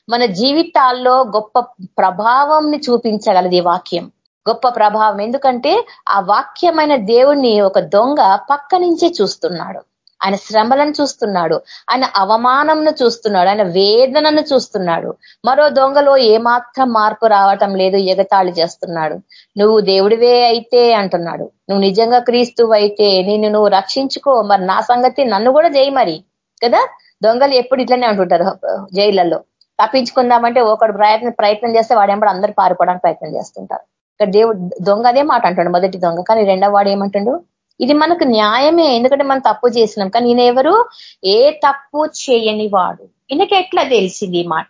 మన జీవితాల్లో గొప్ప ప్రభావంని చూపించగలది ఈ వాక్యం. గొప్ప ప్రభావం. ఎందుకంటే ఆ వాక్యమైన దేవుణ్ణి ఒక దొంగ పక్క నుంచే చూస్తున్నాడు. ఆయన శ్రమలను చూస్తున్నాడు. ఆయన అవమానంను చూస్తున్నాడు. ఆయన వేదనను చూస్తున్నాడు. మరో దొంగలో ఏమాత్రం మార్పు రావటం లేదు ఎగతాళి చేస్తున్నాడు. నువ్వు దేవుడివే అయితే అంటున్నాడు. నువ్వు నిజంగా క్రీస్తు అయితే నిన్ను నువ్వు రక్షించుకో. మరి నా సంగతి నన్ను కూడా చేయి మరి. కదా? దొంగలు ఎప్పుడు ఇట్లనే అంటుంటారు జైళ్ళలో తప్పించుకుందామంటే ఒకడు ప్రయత్నం ప్రయత్నం చేస్తే వాడేమో అందరు పారిపోవడానికి ప్రయత్నం చేస్తుంటారు. ఇక్కడ దేవుడు దొంగ అదే మాట అంటాడు మొదటి దొంగ. కానీ రెండవ వాడు ఏమంటుండు? ఇది మనకు న్యాయమే ఎందుకంటే మనం తప్పు చేసినాం. కానీ ఈయన ఎవరు? ఏ తప్పు చేయని వాడు. ఈయనకి ఎట్లా తెలిసింది ఈ మాట?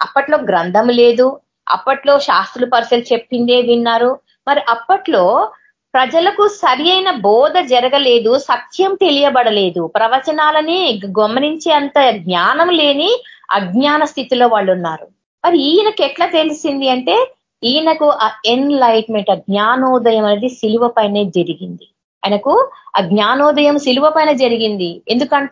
అప్పట్లో గ్రంథం లేదు అప్పట్లో శాస్త్రులు పరిసలు చెప్పిందే విన్నారు. మరి అప్పట్లో ప్రజలకు సరి బోధ జరగలేదు సత్యం తెలియబడలేదు. ప్రవచనాలని గమనించే అంత జ్ఞానం లేని అజ్ఞాన స్థితిలో వాళ్ళు ఉన్నారు. మరి ఈయనకి ఎట్లా తెలిసింది అంటే ఈయనకు ఆ ఎన్లైట్మెంట్ ఆ జ్ఞానోదయం అనేది శిలువ పైనే జరిగింది. ఆయనకు ఆ జ్ఞానోదయం శిలువ పైన జరిగింది. ఎందుకంట?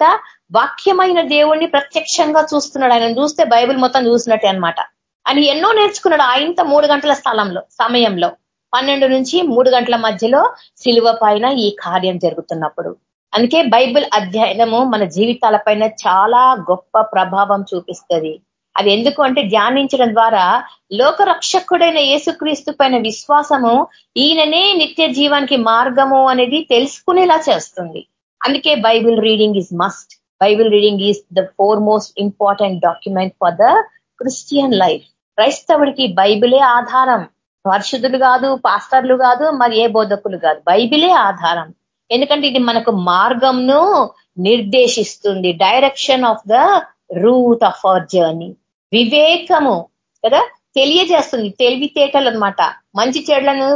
వాక్యమైన దేవుణ్ణి ప్రత్యక్షంగా చూస్తున్నాడు. ఆయన చూస్తే బైబిల్ మొత్తం చూసినట్టే అనమాట ఆయన ఎన్నో నేర్చుకున్నాడు ఆయంత మూడు గంటల స్థలంలో సమయంలో. పన్నెండు నుంచి మూడు గంటల మధ్యలో శిలువ పైన ఈ కార్యం జరుగుతున్నప్పుడు. అందుకే బైబిల్ అధ్యయనము మన జీవితాల చాలా గొప్ప ప్రభావం చూపిస్తుంది. అది ఎందుకు అంటే ధ్యానించడం ద్వారా లోకరక్షకుడైన యేసుక్రీస్తు పైన విశ్వాసము ఈయననే నిత్య జీవానికి మార్గము అనేది తెలుసుకునేలా చేస్తుంది. అందుకే Bible reading is must. Bible reading is the foremost important document for the Christian life. క్రైస్తవుడికి బైబిలే ఆధారం. పరిశుద్ధులు కాదు పాస్టర్లు కాదు మరి ఏ బోధకులు కాదు. బైబిలే ఆధారం. ఎందుకంటే ఇది మనకు మార్గంను నిర్దేశిస్తుంది. Direction of the route of our journey. వివేకము కదా? తెలియజేస్తుంది తెలివితేటలు అనమాట మంచి చెడులను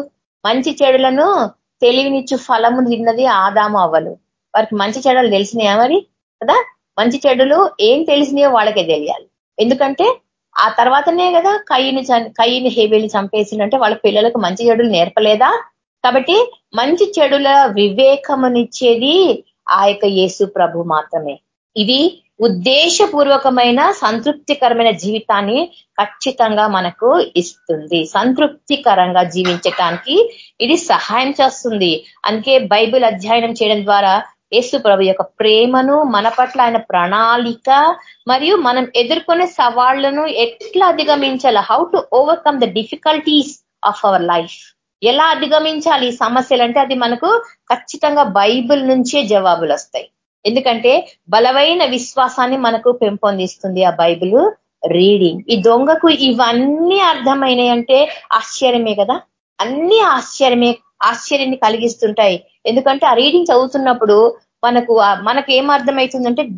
మంచి చెడులను తెలివినిచ్చు ఫలము తిన్నది ఆదాము అవ్వలు. వారికి మంచి చెడులు తెలిసినాయా మరి? కదా? మంచి చెడులు ఏం తెలిసినాయో వాళ్ళకే తెలియాలి. ఎందుకంటే ఆ తర్వాతనే కదా కయ్యిని కయ్యను హేబేలు చంపేసిందంటే వాళ్ళ పిల్లలకు మంచి చెడులు నేర్పలేదా? కాబట్టి మంచి చెడుల వివేకమునిచ్చేది ఆ యొక్క యేసు ప్రభు మాత్రమే. ఇది ఉద్దేశపూర్వకమైన సంతృప్తికరమైన జీవితాన్ని ఖచ్చితంగా మనకు ఇస్తుంది. సంతృప్తికరంగా జీవించటానికి ఇది సహాయం చేస్తుంది. అందుకే బైబిల్ అధ్యయనం చేయడం ద్వారా యేసు ప్రభు యొక్క ప్రేమను మన పట్ల ఆయన ప్రణాళిక మరియు మనం ఎదుర్కొనే సవాళ్ళను ఎట్లా అధిగమించాలి how to overcome the difficulties of our life ఎలా అధిగమించాలి ఈ సమస్యలు అంటే అది మనకు ఖచ్చితంగా బైబిల్ నుంచే జవాబులు వస్తాయి ఎందుకంటే బలమైన విశ్వాసాన్ని మనకు పెంపొందిస్తుంది ఆ బైబిల్ రీడింగ్. ఈ దొంగకు ఇవన్నీ అర్థమైనాయి అంటే ఆశ్చర్యమే కదా? అన్ని ఆశ్చర్యమే ఆశ్చర్యాన్ని కలిగిస్తుంటాయి. ఎందుకంటే ఆ రీడింగ్ చదువుతున్నప్పుడు మనకు మనకు ఏం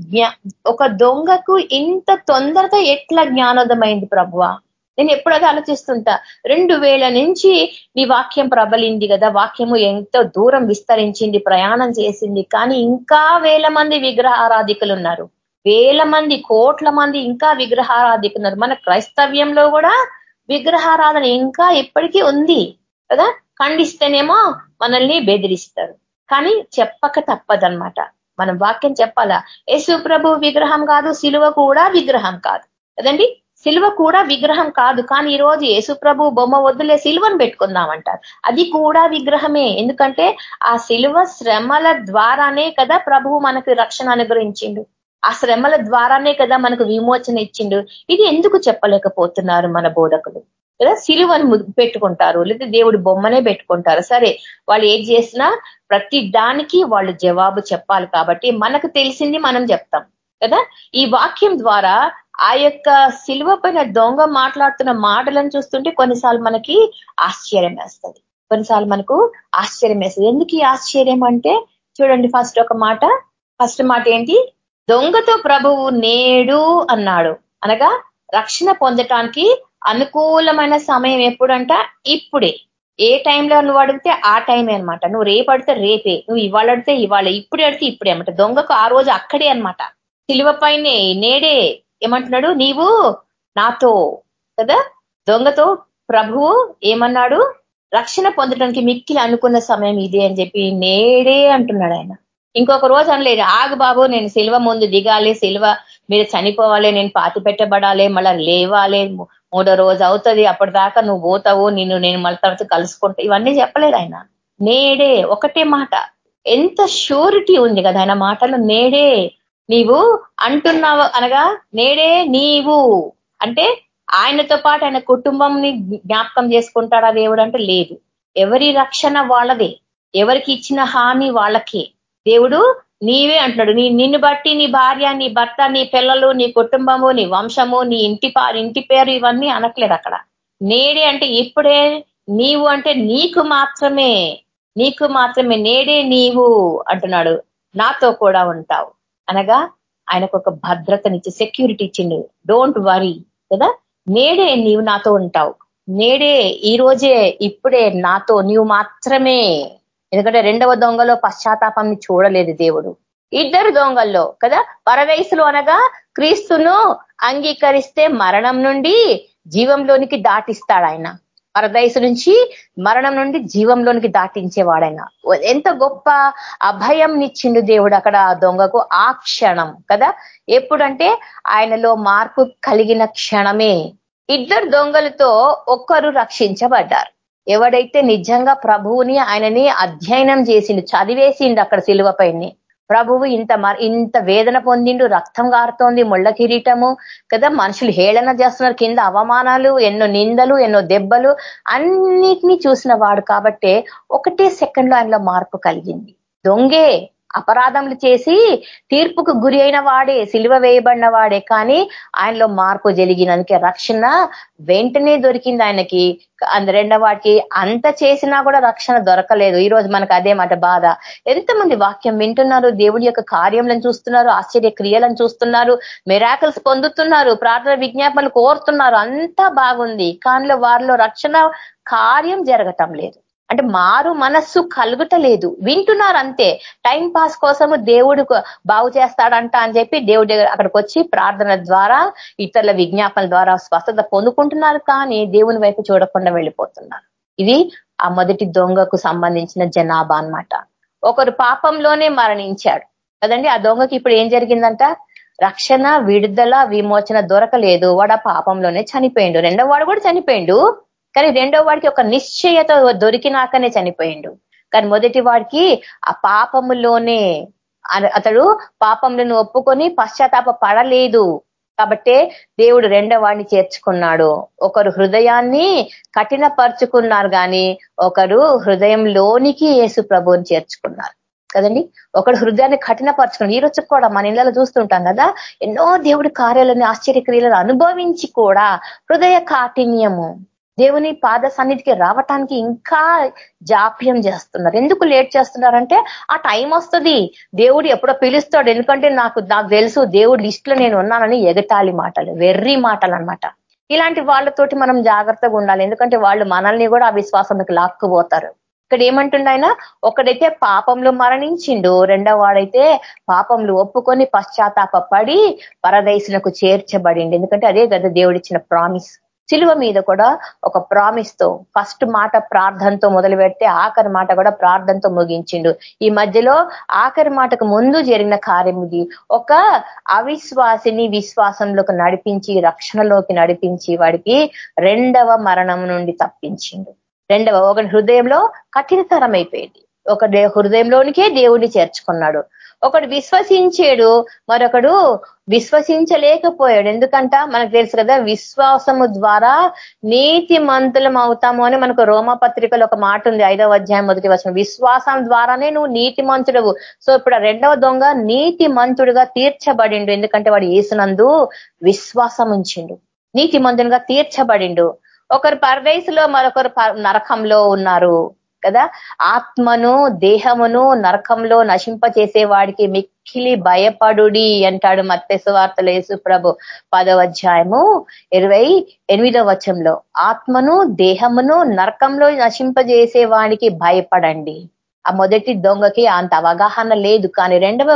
జ్ఞా ఒక దొంగకు ఇంత తొందరగా ఎట్లా జ్ఞానోదమైంది ప్రభువ? నేను ఎప్పుడది ఆలోచిస్తుంటా? రెండు వేల నుంచి నీ వాక్యం ప్రబలింది కదా వాక్యము ఎంతో దూరం విస్తరించింది ప్రయాణం చేసింది కానీ ఇంకా వేల మంది విగ్రహ ఆరాధికులు ఉన్నారు. వేల మంది కోట్ల మంది ఇంకా విగ్రహారాధికున్నారు మన క్రైస్తవ్యంలో కూడా విగ్రహారాధన ఇంకా ఇప్పటికీ ఉంది కదా? ఖండిస్తేనేమో మనల్ని బెదిరిస్తారు. కానీ చెప్పక తప్పదనమాట మనం వాక్యం చెప్పాలా? యేసు ప్రభు విగ్రహం కాదు శిలువ కూడా విగ్రహం కాదు. కదండి? సిలువ కూడా విగ్రహం కాదు. కానీ ఈ రోజు యేసుప్రభు బొమ్మ వద్దులే సిలువను పెట్టుకుందామంటారు. అది కూడా విగ్రహమే. ఎందుకంటే ఆ సిలువ శ్రమల ద్వారానే కదా ప్రభువు మనకు రక్షణ అనుగ్రహించిండు. ఆ శ్రమల ద్వారానే కదా మనకు విమోచన ఇచ్చిండు. ఇది ఎందుకు చెప్పలేకపోతున్నారు మన బోధకులు? కదా సిలువను పెట్టుకుంటారు. లేదా దేవుడి బొమ్మనే పెట్టుకుంటారు. సరే వాళ్ళు ఏం చేసినా ప్రతి దానికి వాళ్ళు జవాబు చెప్పాలి కాబట్టి మనకు తెలిసింది మనం చెప్తాం. కదా? ఈ వాక్యం ద్వారా ఆ యొక్క శిలువ పైన దొంగ మాట్లాడుతున్న మాటలను చూస్తుంటే కొన్నిసార్లు మనకి ఆశ్చర్యం వేస్తుంది. కొన్నిసార్లు మనకు ఆశ్చర్యం వేస్తుంది. ఎందుకు ఈ ఆశ్చర్యం అంటే చూడండి ఫస్ట్ ఒక మాట. ఫస్ట్ మాట ఏంటి? దొంగతో ప్రభువు నేడు అన్నాడు. అనగా రక్షణ పొందటానికి అనుకూలమైన సమయం ఎప్పుడంట? ఇప్పుడే. ఏ టైంలో నువ్వు అడిగితే ఆ టైమే అనమాట నువ్వు రేపు అడితే రేపే. నువ్వు ఇవాళ అడితే ఇవాళ. ఇప్పుడే అడితే ఇప్పుడే అనమాట దొంగకు ఆ రోజు అక్కడే అనమాట సిలువ నేడే. ఏమంటున్నాడు? నీవు నాతో కదా? దొంగతో ప్రభువు ఏమన్నాడు? రక్షణ పొందడానికి మిక్కిలి అనుకున్న సమయం ఇది అని చెప్పి నేడే అంటున్నాడు ఆయన. ఇంకొక రోజు అనలేదు ఆగు బాబు నేను సిల్వ ముందు దిగాలి సిల్వ మీరు చనిపోవాలి నేను పాతి పెట్టబడాలి మళ్ళీ లేవాలి మూడో రోజు అవుతుంది అప్పటిదాకా నువ్వు పోతావు నిన్ను నేను మళ్ళీ తర్వాత కలుసుకుంటా. ఇవన్నీ చెప్పలేదు ఆయన. నేడే ఒకటే మాట. ఎంత షూరిటీ ఉంది కదా ఆయన మాటలు నేడే నీవు అంటున్నావు అనగా నేడే నీవు. అంటే ఆయనతో పాటు ఆయన కుటుంబంని జ్ఞాపకం చేసుకుంటాడా దేవుడు అంటే లేదు. ఎవరి రక్షణ వాళ్ళదే. ఎవరికి ఇచ్చిన హామీ వాళ్ళకే. దేవుడు నీవే అంటున్నాడు. నీ నిన్ను బట్టి నీ భార్య నీ భర్త నీ పిల్లలు నీ కుటుంబము నీ వంశము నీ ఇంటి ఇంటి పేరు ఇవన్నీ అనట్లేదు అక్కడ. నేడే అంటే ఇప్పుడే నీవు అంటే నీకు మాత్రమే. నీకు మాత్రమే. నేడే నీవు అంటున్నాడు. నాతో కూడా ఉంటావు. అనగా ఆయనకు ఒక భద్రతనిచ్చి సెక్యూరిటీ ఇచ్చిండు. డోంట్ వరీ కదా? నేడే నీవు నాతో ఉంటావు. నేడే ఈ రోజే ఇప్పుడే నాతో నీవు మాత్రమే. ఎందుకంటే రెండవ దొంగలో పశ్చాత్తాపాన్ని చూడలేదు దేవుడు. ఇద్దరు దొంగల్లో కదా? పరవయసులు అనగా క్రీస్తును అంగీకరిస్తే మరణం నుండి జీవంలోనికి దాటిస్తాడు ఆయన పరదయసు నుంచి మరణం నుండి జీవంలోనికి దాటించేవాడైన. ఎంత గొప్ప అభయం నిచ్చిండు దేవుడు అక్కడ ఆ దొంగకు ఆ క్షణం కదా? ఎప్పుడంటే ఆయనలో మార్పు కలిగిన క్షణమే. ఇద్దరు దొంగలతో ఒక్కరు రక్షించబడ్డారు. ఎవడైతే నిజంగా ప్రభువుని ఆయనని అధ్యయనం చేసిండు చదివేసిండు అక్కడ సిలువపైని ప్రభువు ఇంత ఇంత వేదన పొందిండు రక్తం గారుతోంది ముళ్ళ కిరీటము కదా? మనుషులు హేళన చేస్తున్నారు కింద అవమానాలు ఎన్నో నిందలు ఎన్నో దెబ్బలు అన్నిటినీ చూసిన వాడు కాబట్టే ఒకటే సెకండ్లో ఆయనలో మార్పు కలిగింది. దొంగే అపరాధములు చేసి తీర్పుకు గురి అయిన వాడే సిలువ వేయబడిన వాడే. కానీ ఆయనలో మార్పు జరిగినందుకే రక్షణ వెంటనే దొరికింది ఆయనకి. రెండవ వాటికి అంత చేసినా కూడా రక్షణ దొరకలేదు. ఈ రోజు మనకు అదే మాట బాధ. ఎంతమంది వాక్యం వింటున్నారు దేవుడి యొక్క కార్యములను చూస్తున్నారు ఆశ్చర్య క్రియలను చూస్తున్నారు మెరాకల్స్ పొందుతున్నారు ప్రార్థన విజ్ఞాపనలు కోరుతున్నారు. అంతా బాగుంది. కానీ వారిలో రక్షణ కార్యం జరగటం లేదు. అంటే మారు మనస్సు కలుగుటలేదు. వింటున్నారు అంతే టైం పాస్ కోసము దేవుడు బాగు చేస్తాడంట అని చెప్పి దేవుడి అక్కడికి వచ్చి ప్రార్థన ద్వారా ఇతరుల విజ్ఞాపన ద్వారా స్వస్థత పొందుకుంటున్నారు కానీ దేవుని వైపు చూడకుండా వెళ్ళిపోతున్నారు. ఇది ఆ మొదటి దొంగకు సంబంధించిన జనాభా అనమాట ఒకరు పాపంలోనే మరణించాడు. కదండి? ఆ దొంగకి ఇప్పుడు ఏం జరిగిందంట? రక్షణ విడుదల విమోచన దొరకలేదు. వాడు ఆ పాపంలోనే చనిపోయిండు. రెండో వాడు కూడా చనిపోయిండు. కానీ రెండో వాడికి ఒక నిశ్చయత దొరికినాకనే చనిపోయిండు. కానీ మొదటి వాడికి ఆ పాపములోనే అతడు పాపములను ఒప్పుకొని పశ్చాత్తాప పడలేదు. కాబట్టే దేవుడు రెండో వాడిని చేర్చుకున్నాడు. ఒకరు హృదయాన్ని కఠినపరుచుకున్నారు కానీ ఒకరు హృదయంలోనికి యేసు ప్రభువుని చేర్చుకున్నారు. కదండి? ఒకడు హృదయాన్ని కఠినపరచుకున్నాడు. ఈ రోజు కూడా మన ఇళ్ళలో చూస్తుంటాం కదా ఎన్నో దేవుడి కార్యాలను ఆశ్చర్యక్రియలను అనుభవించి కూడా హృదయ కాఠిన్యము. దేవుని పాద సన్నిధికి రావటానికి ఇంకా జాప్యం చేస్తున్నారు. ఎందుకు లేట్ చేస్తున్నారంటే ఆ టైం వస్తుంది. దేవుడు ఎప్పుడో పిలుస్తాడు. ఎందుకంటే నాకు నాకు తెలుసు దేవుడి లిస్ట్లో నేను ఉన్నానని ఎగటాలి మాటలు వెర్రి మాటలు అనమాట ఇలాంటి వాళ్ళతోటి మనం జాగ్రత్తగా ఉండాలి. ఎందుకంటే వాళ్ళు మనల్ని కూడా ఆ విశ్వాసంలోకి లాక్కుపోతారు. ఇక్కడ ఏమంటుండ ఆయన? ఒకడైతే పాపంలో మరణించిండు రెండవ వాడైతే పాపంలో ఒప్పుకొని పశ్చాత్తాప పడి పరదేశులకు చేర్చబడిండు. ఎందుకంటే అదే కదా దేవుడిచ్చిన ప్రామిస్. సిలువ మీద కూడా ఒక ప్రామిస్తో ఫస్ట్ మాట ప్రార్థనతో మొదలు పెడితే ఆఖరి మాట కూడా ప్రార్థనతో ముగించిండు. ఈ మధ్యలో ఆఖరి మాటకు ముందు జరిగిన కార్యం ఇది. ఒక అవిశ్వాసిని విశ్వాసంలోకి నడిపించి రక్షణలోకి నడిపించి వాడికి రెండవ మరణం నుండి తప్పించిండు. రెండవ ఒక హృదయంలో కఠినతరం అయిపోయింది ఒక హృదయంలోనికే దేవుడిని చేర్చుకున్నాడు. ఒకడు విశ్వసించాడు మరొకడు విశ్వసించలేకపోయాడు. ఎందుకంట? మనకు తెలుసు కదా విశ్వాసము ద్వారా నీతి మంతులం అవుతాము అని మనకు రోమపత్రికలో ఒక మాట ఉంది ఐదవ అధ్యాయం మొదటి వచ్చిన విశ్వాసం ద్వారానే నువ్వు నీతి మంతుడవు. సో ఇప్పుడు రెండవ దొంగ నీతి మంతుడుగా తీర్చబడిండు. ఎందుకంటే వాడు ఏసునందు విశ్వాసం ఉంచిండు. నీతి మంతునిగా తీర్చబడిండు. ఒకరు పరదేశంలో మరొకరు నరకంలో ఉన్నారు. కదా? ఆత్మను దేహమును నరకంలో నశింపచేసే వాడికి మిక్కిలి భయపడుడి అంటాడు మత్స్య వార్తలు యేసు ప్రభు పదవ అధ్యాయము ఇరవై ఎనిమిదవ వచనంలో. ఆత్మను దేహమును నరకంలో నశింపజేసే వాడికి భయపడండి. ఆ మొదటి దొంగకి అంత అవగాహన లేదు కానీ రెండవ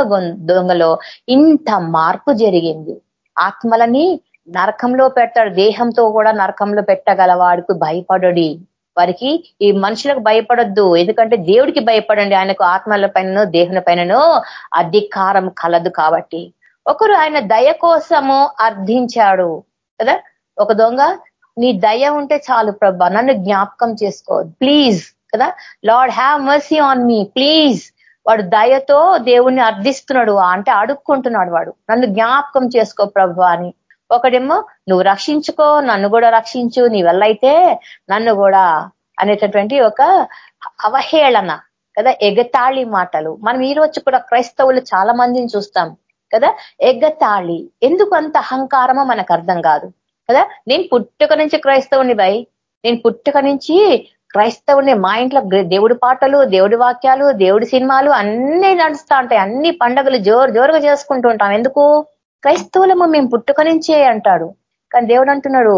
దొంగలో ఇంత మార్పు జరిగింది. ఆత్మలని నరకంలో పెడతాడు దేహంతో కూడా నరకంలో పెట్టగలవాడికి భయపడుడి భయపడడి. వారికి ఈ మనుషులకు భయపడొద్దు. ఎందుకంటే దేవుడికి భయపడండి. ఆయనకు ఆత్మల పైనను దేహుల పైనను అధికారం కలదు కాబట్టి. ఒకరు ఆయన దయ కోసము అర్థించాడు. కదా? ఒక దొంగ నీ దయ ఉంటే చాలు ప్రభా నన్ను జ్ఞాపకం చేసుకో. ప్లీజ్. కదా? Lord have mercy on me. Please. వాడు దయతో దేవుణ్ణి అర్థిస్తున్నాడు. అంటే అడుక్కుంటున్నాడు వాడు. నన్ను జ్ఞాపకం చేసుకో ప్రభు అని. ఒకడేమో నువ్వు రక్షించుకో నన్ను కూడా రక్షించు నీ వల్ల అయితే నన్ను కూడా అనేటటువంటి ఒక అవహేళన కదా? ఎగతాళి మాటలు. మనం ఈ రోజు కూడా క్రైస్తవులు చాలా మందిని చూస్తాం కదా? ఎగతాళి. ఎందుకు అంత అహంకారమో మనకు అర్థం కాదు కదా? నేను పుట్టుక నుంచి క్రైస్తవుని బై నేను పుట్టుక నుంచి క్రైస్తవుని మా ఇంట్లో దేవుడి పాటలు దేవుడి వాక్యాలు దేవుడి సినిమాలు అన్ని నడుస్తూ ఉంటాయి. అన్ని పండగలు జోరు జోరుగా చేసుకుంటూ ఉంటాం. ఎందుకు? క్రైస్తవులము మేము పుట్టుక నుంచే అంటాడు. కానీ దేవుడు అంటున్నాడు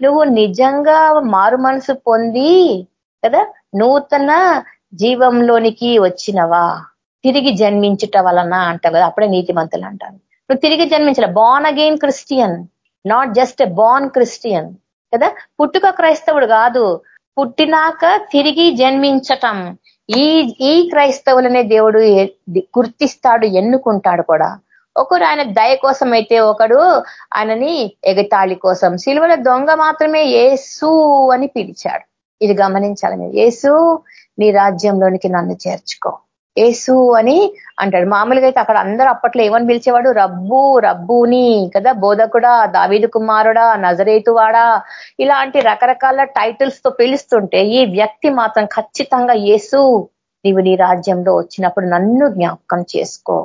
నువ్వు నిజంగా మారు మనసు పొంది కదా నూతన జీవంలోనికి వచ్చినవా? తిరిగి జన్మించుట వలన అంటావు కదా అప్పుడే నీతిమంతులు అంటాను నువ్వు తిరిగి జన్మించాల born again Christian not just a born Christian కదా? పుట్టుక క్రైస్తవుడు కాదు పుట్టినాక తిరిగి జన్మించటం. ఈ ఈ క్రైస్తవులనే దేవుడు గుర్తిస్తాడు ఎన్నుకుంటాడు కూడా. ఒకరు ఆయన దయ కోసం అయితే ఒకడు ఆయనని ఎగతాళి కోసం. సిలువల దొంగ మాత్రమే ఏసు అని పిలిచాడు. ఇది గమనించాలి మీరు. ఏసు నీ రాజ్యంలోనికి నన్ను చేర్చుకో. ఏసు అని అంటాడు. మామూలుగా అయితే అక్కడ అందరూ అప్పట్లో ఏమని పిలిచేవాడు? రబ్బు రబ్బుని కదా బోధకుడా దావీదు కుమారుడా నజరేతువాడా? ఇలాంటి రకరకాల టైటిల్స్తో పిలుస్తుంటే ఈ వ్యక్తి మాత్రం ఖచ్చితంగా ఏసు నీవు నీ రాజ్యంలో వచ్చినప్పుడు నన్ను జ్ఞాపకం చేసుకో.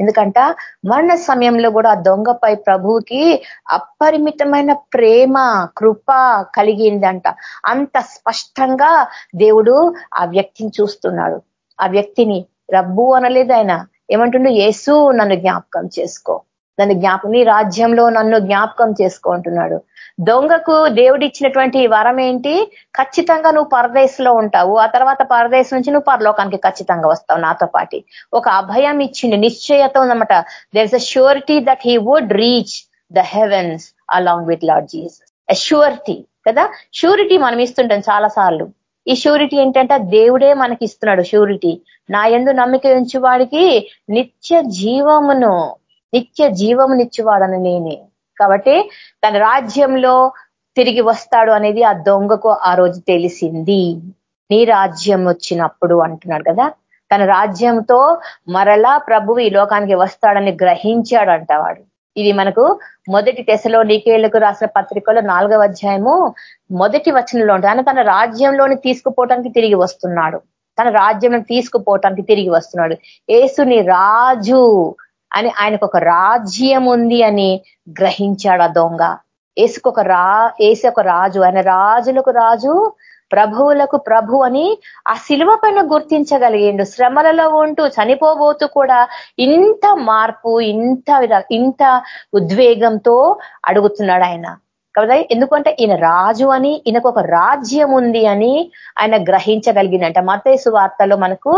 ఎందుకంట మరణ సమయంలో కూడా ఆ దొంగపై ప్రభువుకి అపరిమితమైన ప్రేమ కృప కలిగిందంట. అంత స్పష్టంగా దేవుడు ఆ వ్యక్తిని చూస్తున్నాడు. ఆ వ్యక్తిని రబ్బు అనలేదు ఆయన. ఏమంటుండు? యేసు నన్ను జ్ఞాపకం చేసుకో. నన్ను జ్ఞాపకం నీ రాజ్యంలో నన్ను జ్ఞాపకం చేసుకుంటున్నాడు దొంగకు దేవుడు ఇచ్చినటువంటి వరం ఏంటి? ఖచ్చితంగా నువ్వు పరదేశంలో ఉంటావు. ఆ తర్వాత పరదేశం నుంచి నువ్వు పరలోకానికి ఖచ్చితంగా వస్తావు నాతో పాటి. ఒక అభయం ఇచ్చిండు నిశ్చయత ఉందన్నమాట there is a surety that he would reach the heavens along with Lord Jesus assurity కదా? షూరిటీ మనం ఇస్తుంటాం చాలా సార్లు ఈ షూరిటీ ఏంటంటే దేవుడే మనకి ఇస్తున్నాడు షూరిటీ నా ఎందు నమ్మిక ఉంచి వాడికి నిత్య జీవమును నిత్య జీవమునిచ్చేవాడని నేనే. కాబట్టి తన రాజ్యంలో తిరిగి వస్తాడు అనేది ఆ దొంగకు ఆ రోజు తెలిసింది. నీ రాజ్యం వచ్చినప్పుడు అంటున్నాడు కదా. తన రాజ్యంతో మరలా ప్రభువు ఈ లోకానికి వస్తాడని గ్రహించాడంట వాడు. ఇది మనకు మొదటి దశలో నీకేళ్ళకు రాసిన పత్రికలో నాలుగవ అధ్యాయము మొదటి వచనంలో ఉంటుంది. ఆయన తన రాజ్యంలోని తీసుకుపోవటానికి తిరిగి వస్తున్నాడు. తన రాజ్యం తీసుకుపోవటానికి తిరిగి వస్తున్నాడు. ఏసుని రాజు అని ఆయనకు ఒక రాజ్యం ఉంది అని గ్రహించాడు ఆ దొంగ. ఏసుకు ఒక రా ఏసు ఒక రాజు ఆయన రాజులకు రాజు ప్రభువులకు ప్రభు అని ఆ శిలువ పైన గుర్తించగలిగిండు. శ్రమలలో ఉంటూ చనిపోబోతూ కూడా ఇంత మార్పు ఇంత ఇంత ఉద్వేగంతో అడుగుతున్నాడు ఆయన. కదా ఎందుకంటే ఈయన రాజు అని ఈయనకు ఒక రాజ్యం ఉంది అని ఆయన గ్రహించగలిగిందంట. మతేసు వార్తలో మనకు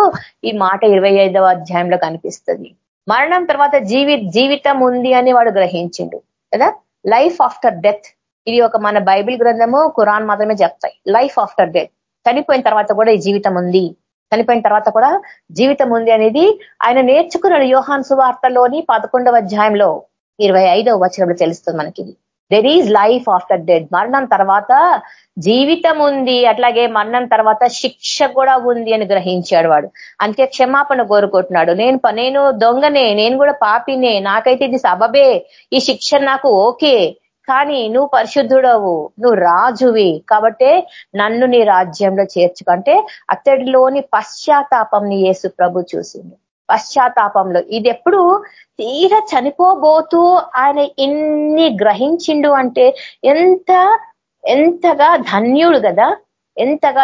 ఈ మాట ఇరవై అధ్యాయంలో కనిపిస్తుంది. మరణం తర్వాత జీవి జీవితం ఉంది అని వాడు గ్రహించిండు. కదా? లైఫ్ ఆఫ్టర్ డెత్ ఇది ఒక మన బైబిల్ గ్రంథము ఖురాన్ మాత్రమే చెప్తాయి. లైఫ్ ఆఫ్టర్ డెత్ చనిపోయిన తర్వాత కూడా ఈ జీవితం ఉంది. చనిపోయిన తర్వాత కూడా జీవితం ఉంది అనేది ఆయన నేర్చుకున్నాడు యోహాన్ సువార్తలోని పదకొండవ అధ్యాయంలో. ఇరవై ఐదవ వచనంలో తెలుస్తుంది మనకి there is life after dead మరణం తర్వాత జీవితం ఉంది అట్లాగే మరణం తర్వాత శిక్ష కూడా ఉంది అని గ్రహించాడు వాడు. అంతే క్షమాపణ కోరుకుంటున్నాడు. నేను నేను దొంగనే నేను కూడా పాపినే నాకైతే ఇది సబబే. ఈ శిక్ష నాకు ఓకే. కానీ నువ్వు పరిశుద్ధుడవు నువ్వు రాజువి. కాబట్టే నన్ను నీ రాజ్యంలో చేర్చుకంటే అతడిలోని పశ్చాత్తాపం నీ యేసు ప్రభు చూసింది పశ్చాత్తాపంలో. ఇది ఎప్పుడు తీర చనిపోబోతూ ఆయన ఇన్ని గ్రహించిండు అంటే ఎంత ఎంతగా ధన్యుడు కదా ఎంతగా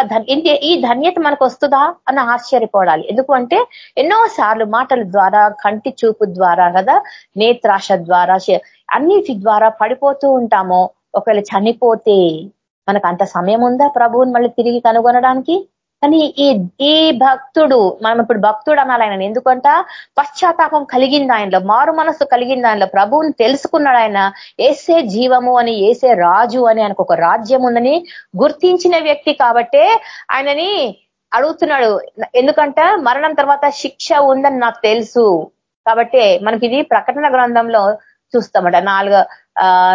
ఈ ధన్యత మనకు వస్తుందా అని ఆశ్చర్యపోవాలి ఎందుకంటే ఎన్నో సార్లు మాటల ద్వారా కంటి చూపు ద్వారా కదా నేత్రాశ ద్వారా అన్నిటి ద్వారా పడిపోతూ ఉంటామో. ఒకవేళ చనిపోతే మనకు అంత సమయం ఉందా ప్రభువుని మళ్ళీ తిరిగి కనుగొనడానికి? కానీ ఈ ఈ భక్తుడు మనం ఇప్పుడు భక్తుడు అనాలి ఆయన. ఎందుకంట? పశ్చాత్తాపం కలిగింది ఆయనలో మారు మనస్సు కలిగింది ఆయనలో. ప్రభువుని తెలుసుకున్నాడు ఆయన. ఏసే జీవము అని ఏసే రాజు అని ఆయనకు ఒక రాజ్యం ఉందని గుర్తించిన వ్యక్తి కాబట్టే ఆయనని అడుగుతున్నాడు. ఎందుకంట? మరణం తర్వాత శిక్ష ఉందని నాకు తెలుసు. కాబట్టి మనకి ఇది ప్రకటన గ్రంథంలో చూస్తామట. నాలుగు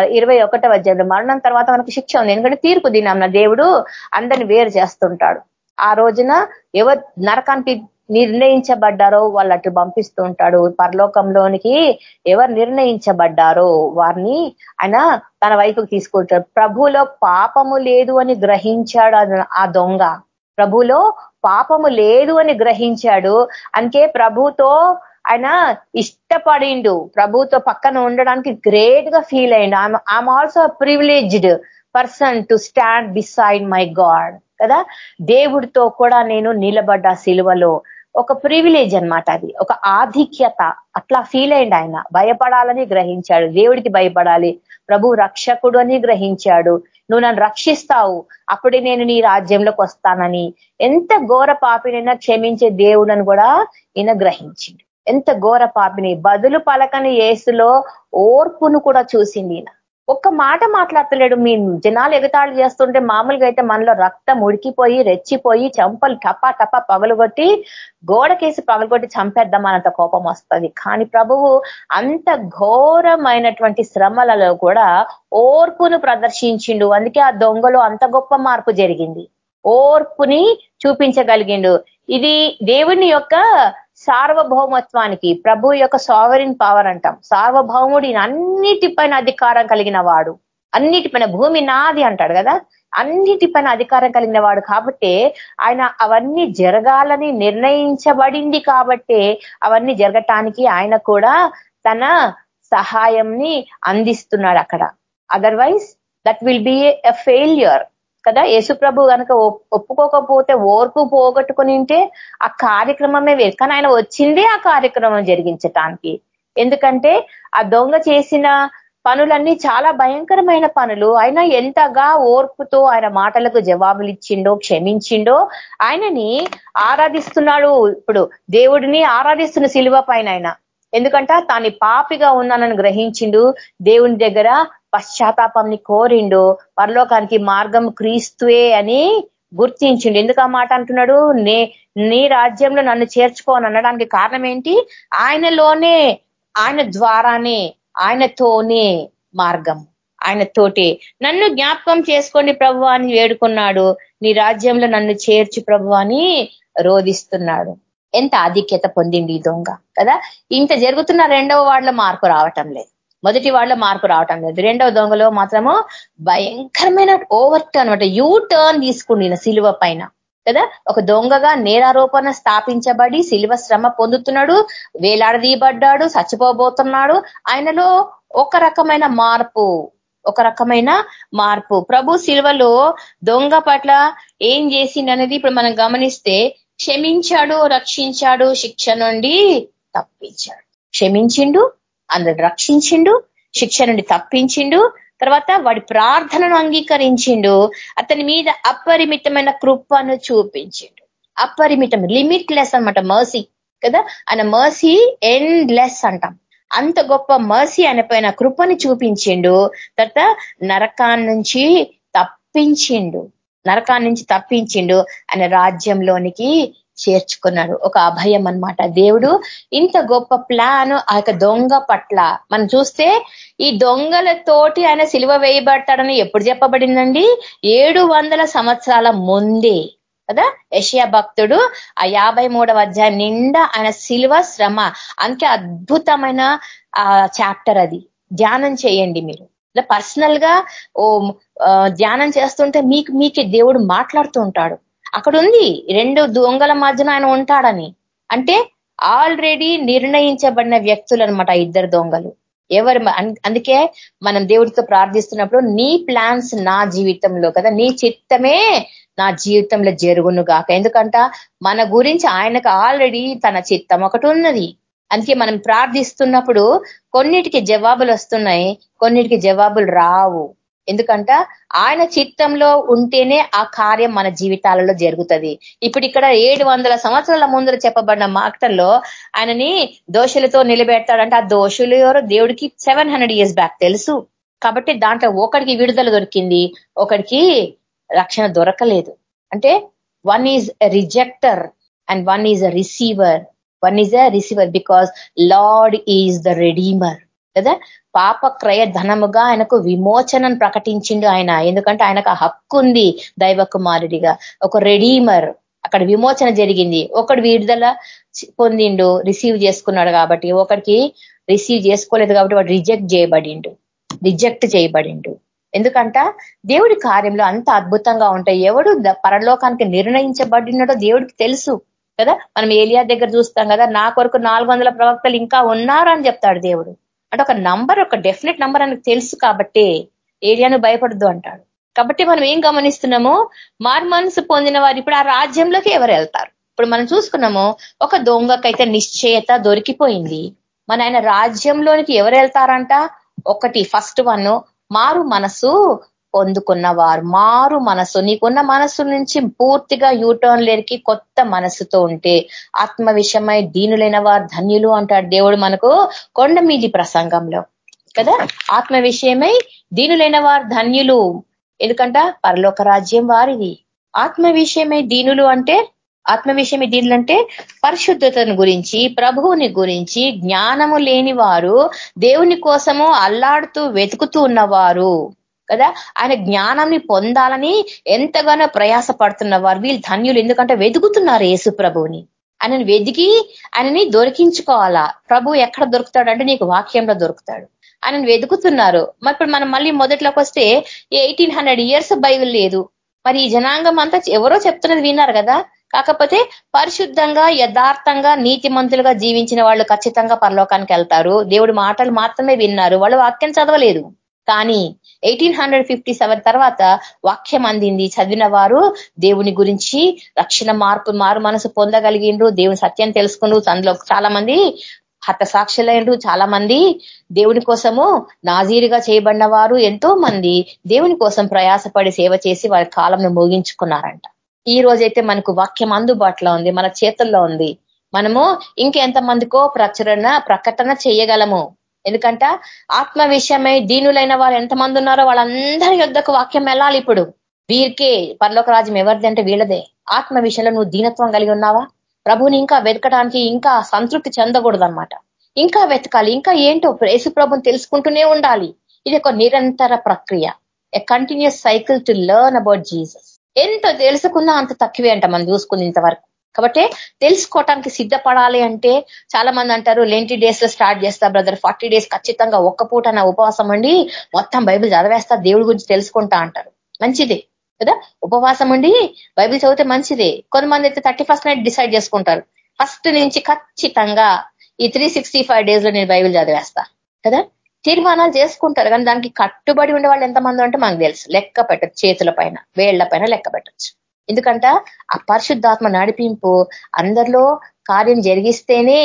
ఇరవై ఒకటో మరణం తర్వాత మనకు శిక్ష ఉంది. ఎందుకంటే తీర్పు దినాం దేవుడు అందరిని వేరు చేస్తుంటాడు. ఆ రోజున ఎవరు నరకానికి నిర్ణయించబడ్డారో వాళ్ళు అటు పంపిస్తూ ఉంటాడు పరలోకంలోనికి ఎవరు నిర్ణయించబడ్డారో వారిని ఆయన తన వైపుకి తీసుకుంటాడు ప్రభులో పాపము లేదు అని గ్రహించాడు ఆ దొంగ ప్రభులో పాపము లేదు అని గ్రహించాడు అందుకే ప్రభుతో ఆయన ఇష్టపడిండు ప్రభుతో పక్కన ఉండడానికి గ్రేట్గా ఫీల్ అయిండు I'm also privileged person to stand beside my God కదా? దేవుడితో కూడా నేను నిలబడ్డా సిలువలో ఒక ప్రివిలేజ్ అనమాట అది. ఒక ఆధిక్యత. అట్లా ఫీల్ అయింది ఆయన. భయపడాలని గ్రహించాడు. దేవుడికి భయపడాలి. ప్రభు రక్షకుడు అని గ్రహించాడు. నువ్వు నన్ను రక్షిస్తావు. అప్పుడే నేను నీ రాజ్యంలోకి వస్తానని. ఎంత ఘోర పాపినైనా క్షమించే దేవుడని కూడా ఈయన గ్రహించిండు. ఎంత ఘోర పాపిని. బదులు పలకని ఏసులో ఓర్పును కూడా చూసింది ఈయన. ఒక్క మాట మాట్లాడతలేడు. మీ జనాలు ఎగతాళి చేస్తుంటే మామూలుగా అయితే మనలో రక్తం ఉడికిపోయి రెచ్చిపోయి చంపలు టపా టపా పగలుగొట్టి గోడకేసి పగలగొట్టి చంపేద్దాం అనంత కోపం వస్తుంది. కానీ ప్రభువు అంత ఘోరమైనటువంటి శ్రమలలో కూడా ఓర్పును ప్రదర్శించిండు. అందుకే ఆ దొంగలో అంత గొప్ప మార్పు జరిగింది. ఓర్పుని చూపించగలిగిండు. ఇది దేవుని యొక్క సార్వభౌమత్వానికి ప్రభు యొక్క సావరిన్ పవర్ అంటాం. సార్వభౌముడి అన్నిటిపైన అధికారం కలిగిన వాడు. అన్నిటిపైన భూమి నాది అంటాడు కదా? అన్నిటిపైన అధికారం కలిగిన వాడు కాబట్టి ఆయన అవన్నీ జరగాలని నిర్ణయించబడింది కాబట్టే అవన్నీ జరగటానికి ఆయన కూడా తన సహాయంని అందిస్తున్నాడు అక్కడ. Otherwise that will be a failure కదా? యేసుప్రభు కనుక ఒప్పుకోకపోతే ఓర్పు పోగొట్టుకుని ఉంటే ఆ కార్యక్రమమే వేరు. కానీ ఆయన వచ్చిందే ఆ కార్యక్రమం జరిగించటానికి. ఎందుకంటే ఆ దొంగ చేసిన పనులన్నీ చాలా భయంకరమైన పనులు. ఆయన ఎంతగా ఓర్పుతో ఆయన మాటలకు జవాబులు ఇచ్చిండో క్షమించిండో ఆయనని ఆరాధిస్తున్నాడు. ఇప్పుడు దేవుడిని ఆరాధిస్తున్న శిలువ పైన ఆయన. ఎందుకంట తాను పాపిగా ఉన్నానని గ్రహించిండు దేవుని దగ్గర పశ్చాత్తాపంని కోరిండు. పరలోకానికి మార్గం క్రీస్తువే అని గుర్తించిండు. ఎందుకు ఆ మాట అంటున్నాడు? నే నీ రాజ్యంలో నన్ను చేర్చుకోని అనడానికి కారణం ఏంటి? ఆయనలోనే ఆయన ద్వారానే ఆయనతోనే మార్గం. ఆయనతోటి. నన్ను జ్ఞాపకం చేసుకోండి ప్రభు అని వేడుకున్నాడు. నీ రాజ్యంలో నన్ను చేర్చు ప్రభు అని రోధిస్తున్నాడు. ఎంత ఆధిక్యత పొందింది ఈ దొంగ కదా? ఇంత జరుగుతున్న రెండవ వాడిలో మార్పు రావటం లేదు. మొదటి వాడిలో మార్పు రావటం లేదు. రెండవ దొంగలో మాత్రము భయంకరమైన ఓవర్ టర్న్ అనమాట యూ టర్న్ తీసుకుండి సిలువ పైన కదా? ఒక దొంగగా నేరారోపణ స్థాపించబడి సిలువ శ్రమ పొందుతున్నాడు వేలాడదీయబడ్డాడు చచ్చిపోబోతున్నాడు. ఆయనలో ఒక రకమైన మార్పు ఒక రకమైన మార్పు. ప్రభు శిల్వలో దొంగ పట్ల ఏం చేసింది అనేది ఇప్పుడు మనం గమనిస్తే క్షమించాడు రక్షించాడు శిక్ష నుండి తప్పించాడు. క్షమించిండు అందరు రక్షించిండు శిక్ష నుండి తప్పించిండు తర్వాత వాడి ప్రార్థనను అంగీకరించిండు అతని మీద అపరిమితమైన కృపను చూపించిండు. అపరిమితం లిమిట్ లెస్ అనమాట మర్సీ కదా? ఆయన మర్సీ ఎండ్ లెస్ అంటాం. అంత గొప్ప మర్సీ అనిపోయిన కృపని చూపించిండు తర్వాత నరకాన్ని నుంచి తప్పించిండు. నరకాన్ని నుంచి తప్పించిండు ఆయన రాజ్యంలోనికి చేర్చుకున్నాడు. ఒక అభయం అనమాట దేవుడు ఇంత గొప్ప ప్లాన్ ఆ దొంగ పట్ల మనం చూస్తే ఈ దొంగలతోటి ఆయన సిలువ వేయబడతాడని ఎప్పుడు చెప్పబడిందండి? ఏడు సంవత్సరాల ముందే కదా? యషియా భక్తుడు ఆ యాభై మూడవ అధ్యాయం నిండా ఆయన సిలువ శ్రమ అంతే అద్భుతమైన ఆ చాప్టర్ అది. ధ్యానం చేయండి మీరు. పర్సనల్గా ఓ ధ్యానం చేస్తుంటే మీకు మీకే దేవుడు మాట్లాడుతూ ఉంటాడు. అక్కడ ఉంది రెండు దొంగల మధ్యన ఆయన ఉంటాడని. అంటే ఆల్రెడీ నిర్ణయించబడిన వ్యక్తులు అనమాట ఇద్దరు దొంగలు. ఎవరు అందుకే మనం దేవుడితో ప్రార్థిస్తున్నప్పుడు నీ ప్లాన్స్ నా జీవితంలో కదా నీ చిత్తమే నా జీవితంలో జరుగును గాక. ఎందుకంట మన గురించి ఆయనకు ఆల్రెడీ తన చిత్తం ఒకటి ఉన్నది. అందుకే మనం ప్రార్థిస్తున్నప్పుడు కొన్నిటికి జవాబులు వస్తున్నాయి కొన్నిటికి జవాబులు రావు. ఎందుకంట ఆయన చిత్తంలో ఉంటేనే ఆ కార్యం మన జీవితాలలో జరుగుతుంది. ఇప్పుడు ఇక్కడ ఏడు సంవత్సరాల ముందర చెప్పబడిన మాటల్లో ఆయనని దోషులతో నిలబెడతాడంటే ఆ దోషులు ఎవరు దేవుడికి సెవెన్ ఇయర్స్ బ్యాక్ తెలుసు. కాబట్టి దాంట్లో ఒకడికి విడుదల దొరికింది ఒకడికి రక్షణ దొరకలేదు. అంటే one is rejecter and one is receiver one is a receiver because Lord is the redeemer కదా? పాప క్రయ ధనముగా ఆయనకు విమోచనను ప్రకటించిండు ఆయన. ఎందుకంటే ఆయనకు హక్కు ఉంది దైవ కుమారుడిగా ఒక రెడీమర్ అక్కడ విమోచన జరిగింది. ఒకడు విడుదల పొందిండు రిసీవ్ చేసుకున్నాడు కాబట్టి ఒకడికి రిసీవ్ చేసుకోలేదు కాబట్టి వాడు రిజెక్ట్ చేయబడిండు. రిజెక్ట్ చేయబడిండు. ఎందుకంట? దేవుడి కార్యంలో అంత అద్భుతంగా ఉంటాయి. ఎవడు పరలోకానికి నిర్ణయించబడినడో దేవుడికి తెలుసు. కదా? మనం ఏలియా దగ్గర చూస్తాం కదా నా కొరకు నాలుగు ప్రవక్తలు ఇంకా ఉన్నారు అని చెప్తాడు దేవుడు. అంటే ఒక నంబర్ ఒక డెఫినెట్ నంబర్ అని తెలుసు కాబట్టి ఏలియాను భయపడద్దు అంటాడు. కాబట్టి మనం ఏం గమనిస్తున్నాము? మారు మనసు పొందిన వారు ఇప్పుడు ఆ రాజ్యంలోకి ఎవరు వెళ్తారు? ఇప్పుడు మనం చూసుకున్నాము ఒక దొంగకైతే నిశ్చయత దొరికిపోయింది. మన ఆయన రాజ్యంలోనికి ఎవరు వెళ్తారంట? ఒకటి ఫస్ట్ వన్ మారు మనసు పొందుకున్నవారు. మారు మనసు. నీకున్న మనసు నుంచి పూర్తిగా యూటర్న్ లేరికి కొత్త మనసుతో ఉంటే ఆత్మ విషయమై దీనులైన వారు ధన్యులు అంటాడు దేవుడు మనకు కొండ మీది ప్రసంగంలో. కదా? ఆత్మ విషయమై దీనులైన వారు ధన్యులు. ఎందుకంట? పరలోక రాజ్యం వారిది. ఆత్మ విషయమై దీనులు అంటే ఆత్మ విషయమే దీనులంటే పరిశుద్ధతను గురించి ప్రభువుని గురించి జ్ఞానము లేని వారు దేవుని కోసము అల్లాడుతూ వెతుకుతూ ఉన్నవారు. కదా? ఆయన జ్ఞానాన్ని పొందాలని ఎంతగానో ప్రయాస పడుతున్న వారు వీళ్ళు ధన్యులు. ఎందుకంటే వెతుకుతున్నారు యేసు ప్రభుని ఆయనని వెతికి ఆయనని దొరికించుకోవాలా? ప్రభు ఎక్కడ దొరుకుతాడు అంటే నీకు వాక్యంలో దొరుకుతాడు. ఆయనను వెతుకుతున్నారు. మరి ఇప్పుడు మనం మళ్ళీ మొదట్లోకి వస్తే ఎయిటీన్ హండ్రెడ్ ఇయర్స్ బైబిల్ లేదు. మరి ఈ జనాంగం అంతా ఎవరో చెప్తున్నది విన్నారు కదా? కాకపోతే పరిశుద్ధంగా యథార్థంగా నీతిమంతులుగా జీవించిన వాళ్ళు ఖచ్చితంగా పరలోకానికి వెళ్తారు. దేవుడి మాటలు మాత్రమే విన్నారు. వాళ్ళు వాక్యం చదవలేదు. కానీ ఎయిటీన్ హండ్రెడ్ ఫిఫ్టీ సెవెన్ తర్వాత వాక్యం అందింది. చదివిన వారు దేవుని గురించి రక్షణ మార్పు మారు మనసు పొందగలిగిండ్రు. దేవుని సత్యం తెలుసుకుండ్రు. అందులో చాలా మంది హత సాక్షులైనరు చాలా మంది దేవుని కోసము నాజీరుగా చేయబడిన వారు ఎంతో మంది దేవుని కోసం ప్రయాసపడి సేవ చేసి వారి కాలంను ముగించుకున్నారంట. ఈ రోజైతే మనకు వాక్యం అందుబాటులో ఉంది. మన చేతుల్లో ఉంది. మనము ఇంకెంత మందికో ప్రచురణ ప్రకటన చేయగలము. ఎందుకంట ఆత్మ విషయమై దీనులైన వారు ఎంతమంది ఉన్నారో వాళ్ళందరి యుద్ధకు వాక్యం వెళ్ళాలి ఇప్పుడు. వీరికే పర్లోక రాజ్యం ఎవరిది అంటే వీళ్ళదే. ఆత్మ విషయంలో నువ్వు దీనత్వం కలిగి ఉన్నావా? ప్రభుని ఇంకా వెతకడానికి ఇంకా సంతృప్తి చెందకూడదనమాట ఇంకా వెతకాలి. ఇంకా ఏంటో యేసు ప్రభుని తెలుసుకుంటూనే ఉండాలి. ఇది ఒక నిరంతర ప్రక్రియ. A continuous cycle to learn about Jesus ఎంత తెలుసుకున్నా అంత తక్కువే అంట మనం చూసుకుంది ఇంతవరకు కాబట్టి తెలుసుకోవటానికి సిద్ధపడాలి అంటే చాలా మంది అంటారు లెంటి డేస్లో స్టార్ట్ చేస్తా బ్రదర్ ఫార్టీ డేస్ ఖచ్చితంగా ఒక్క పూట నా ఉపవాసం అండి మొత్తం బైబిల్ చదివేస్తా దేవుడి గురించి తెలుసుకుంటా అంటారు. మంచిదే కదా? ఉపవాసం ఉండి బైబిల్ చదివితే మంచిదే. కొంతమంది అయితే థర్టీ ఫస్ట్ నైట్ డిసైడ్ చేసుకుంటారు. ఫస్ట్ నుంచి ఖచ్చితంగా ఈ త్రీ డేస్లో నేను బైబిల్ చదివేస్తా కదా? తీర్మానాలు చేసుకుంటారు. కానీ దానికి కట్టుబడి ఉండే వాళ్ళు ఎంతమంది అంటే మనకు తెలుసు. లెక్క పెట్టచ్చు చేతుల పైన వేళ్ళ పైన లెక్క పెట్టచ్చు. ఎందుకంట ఆ పరిశుద్ధాత్మ నడిపింపు అందరిలో కార్యం జరిగిస్తేనే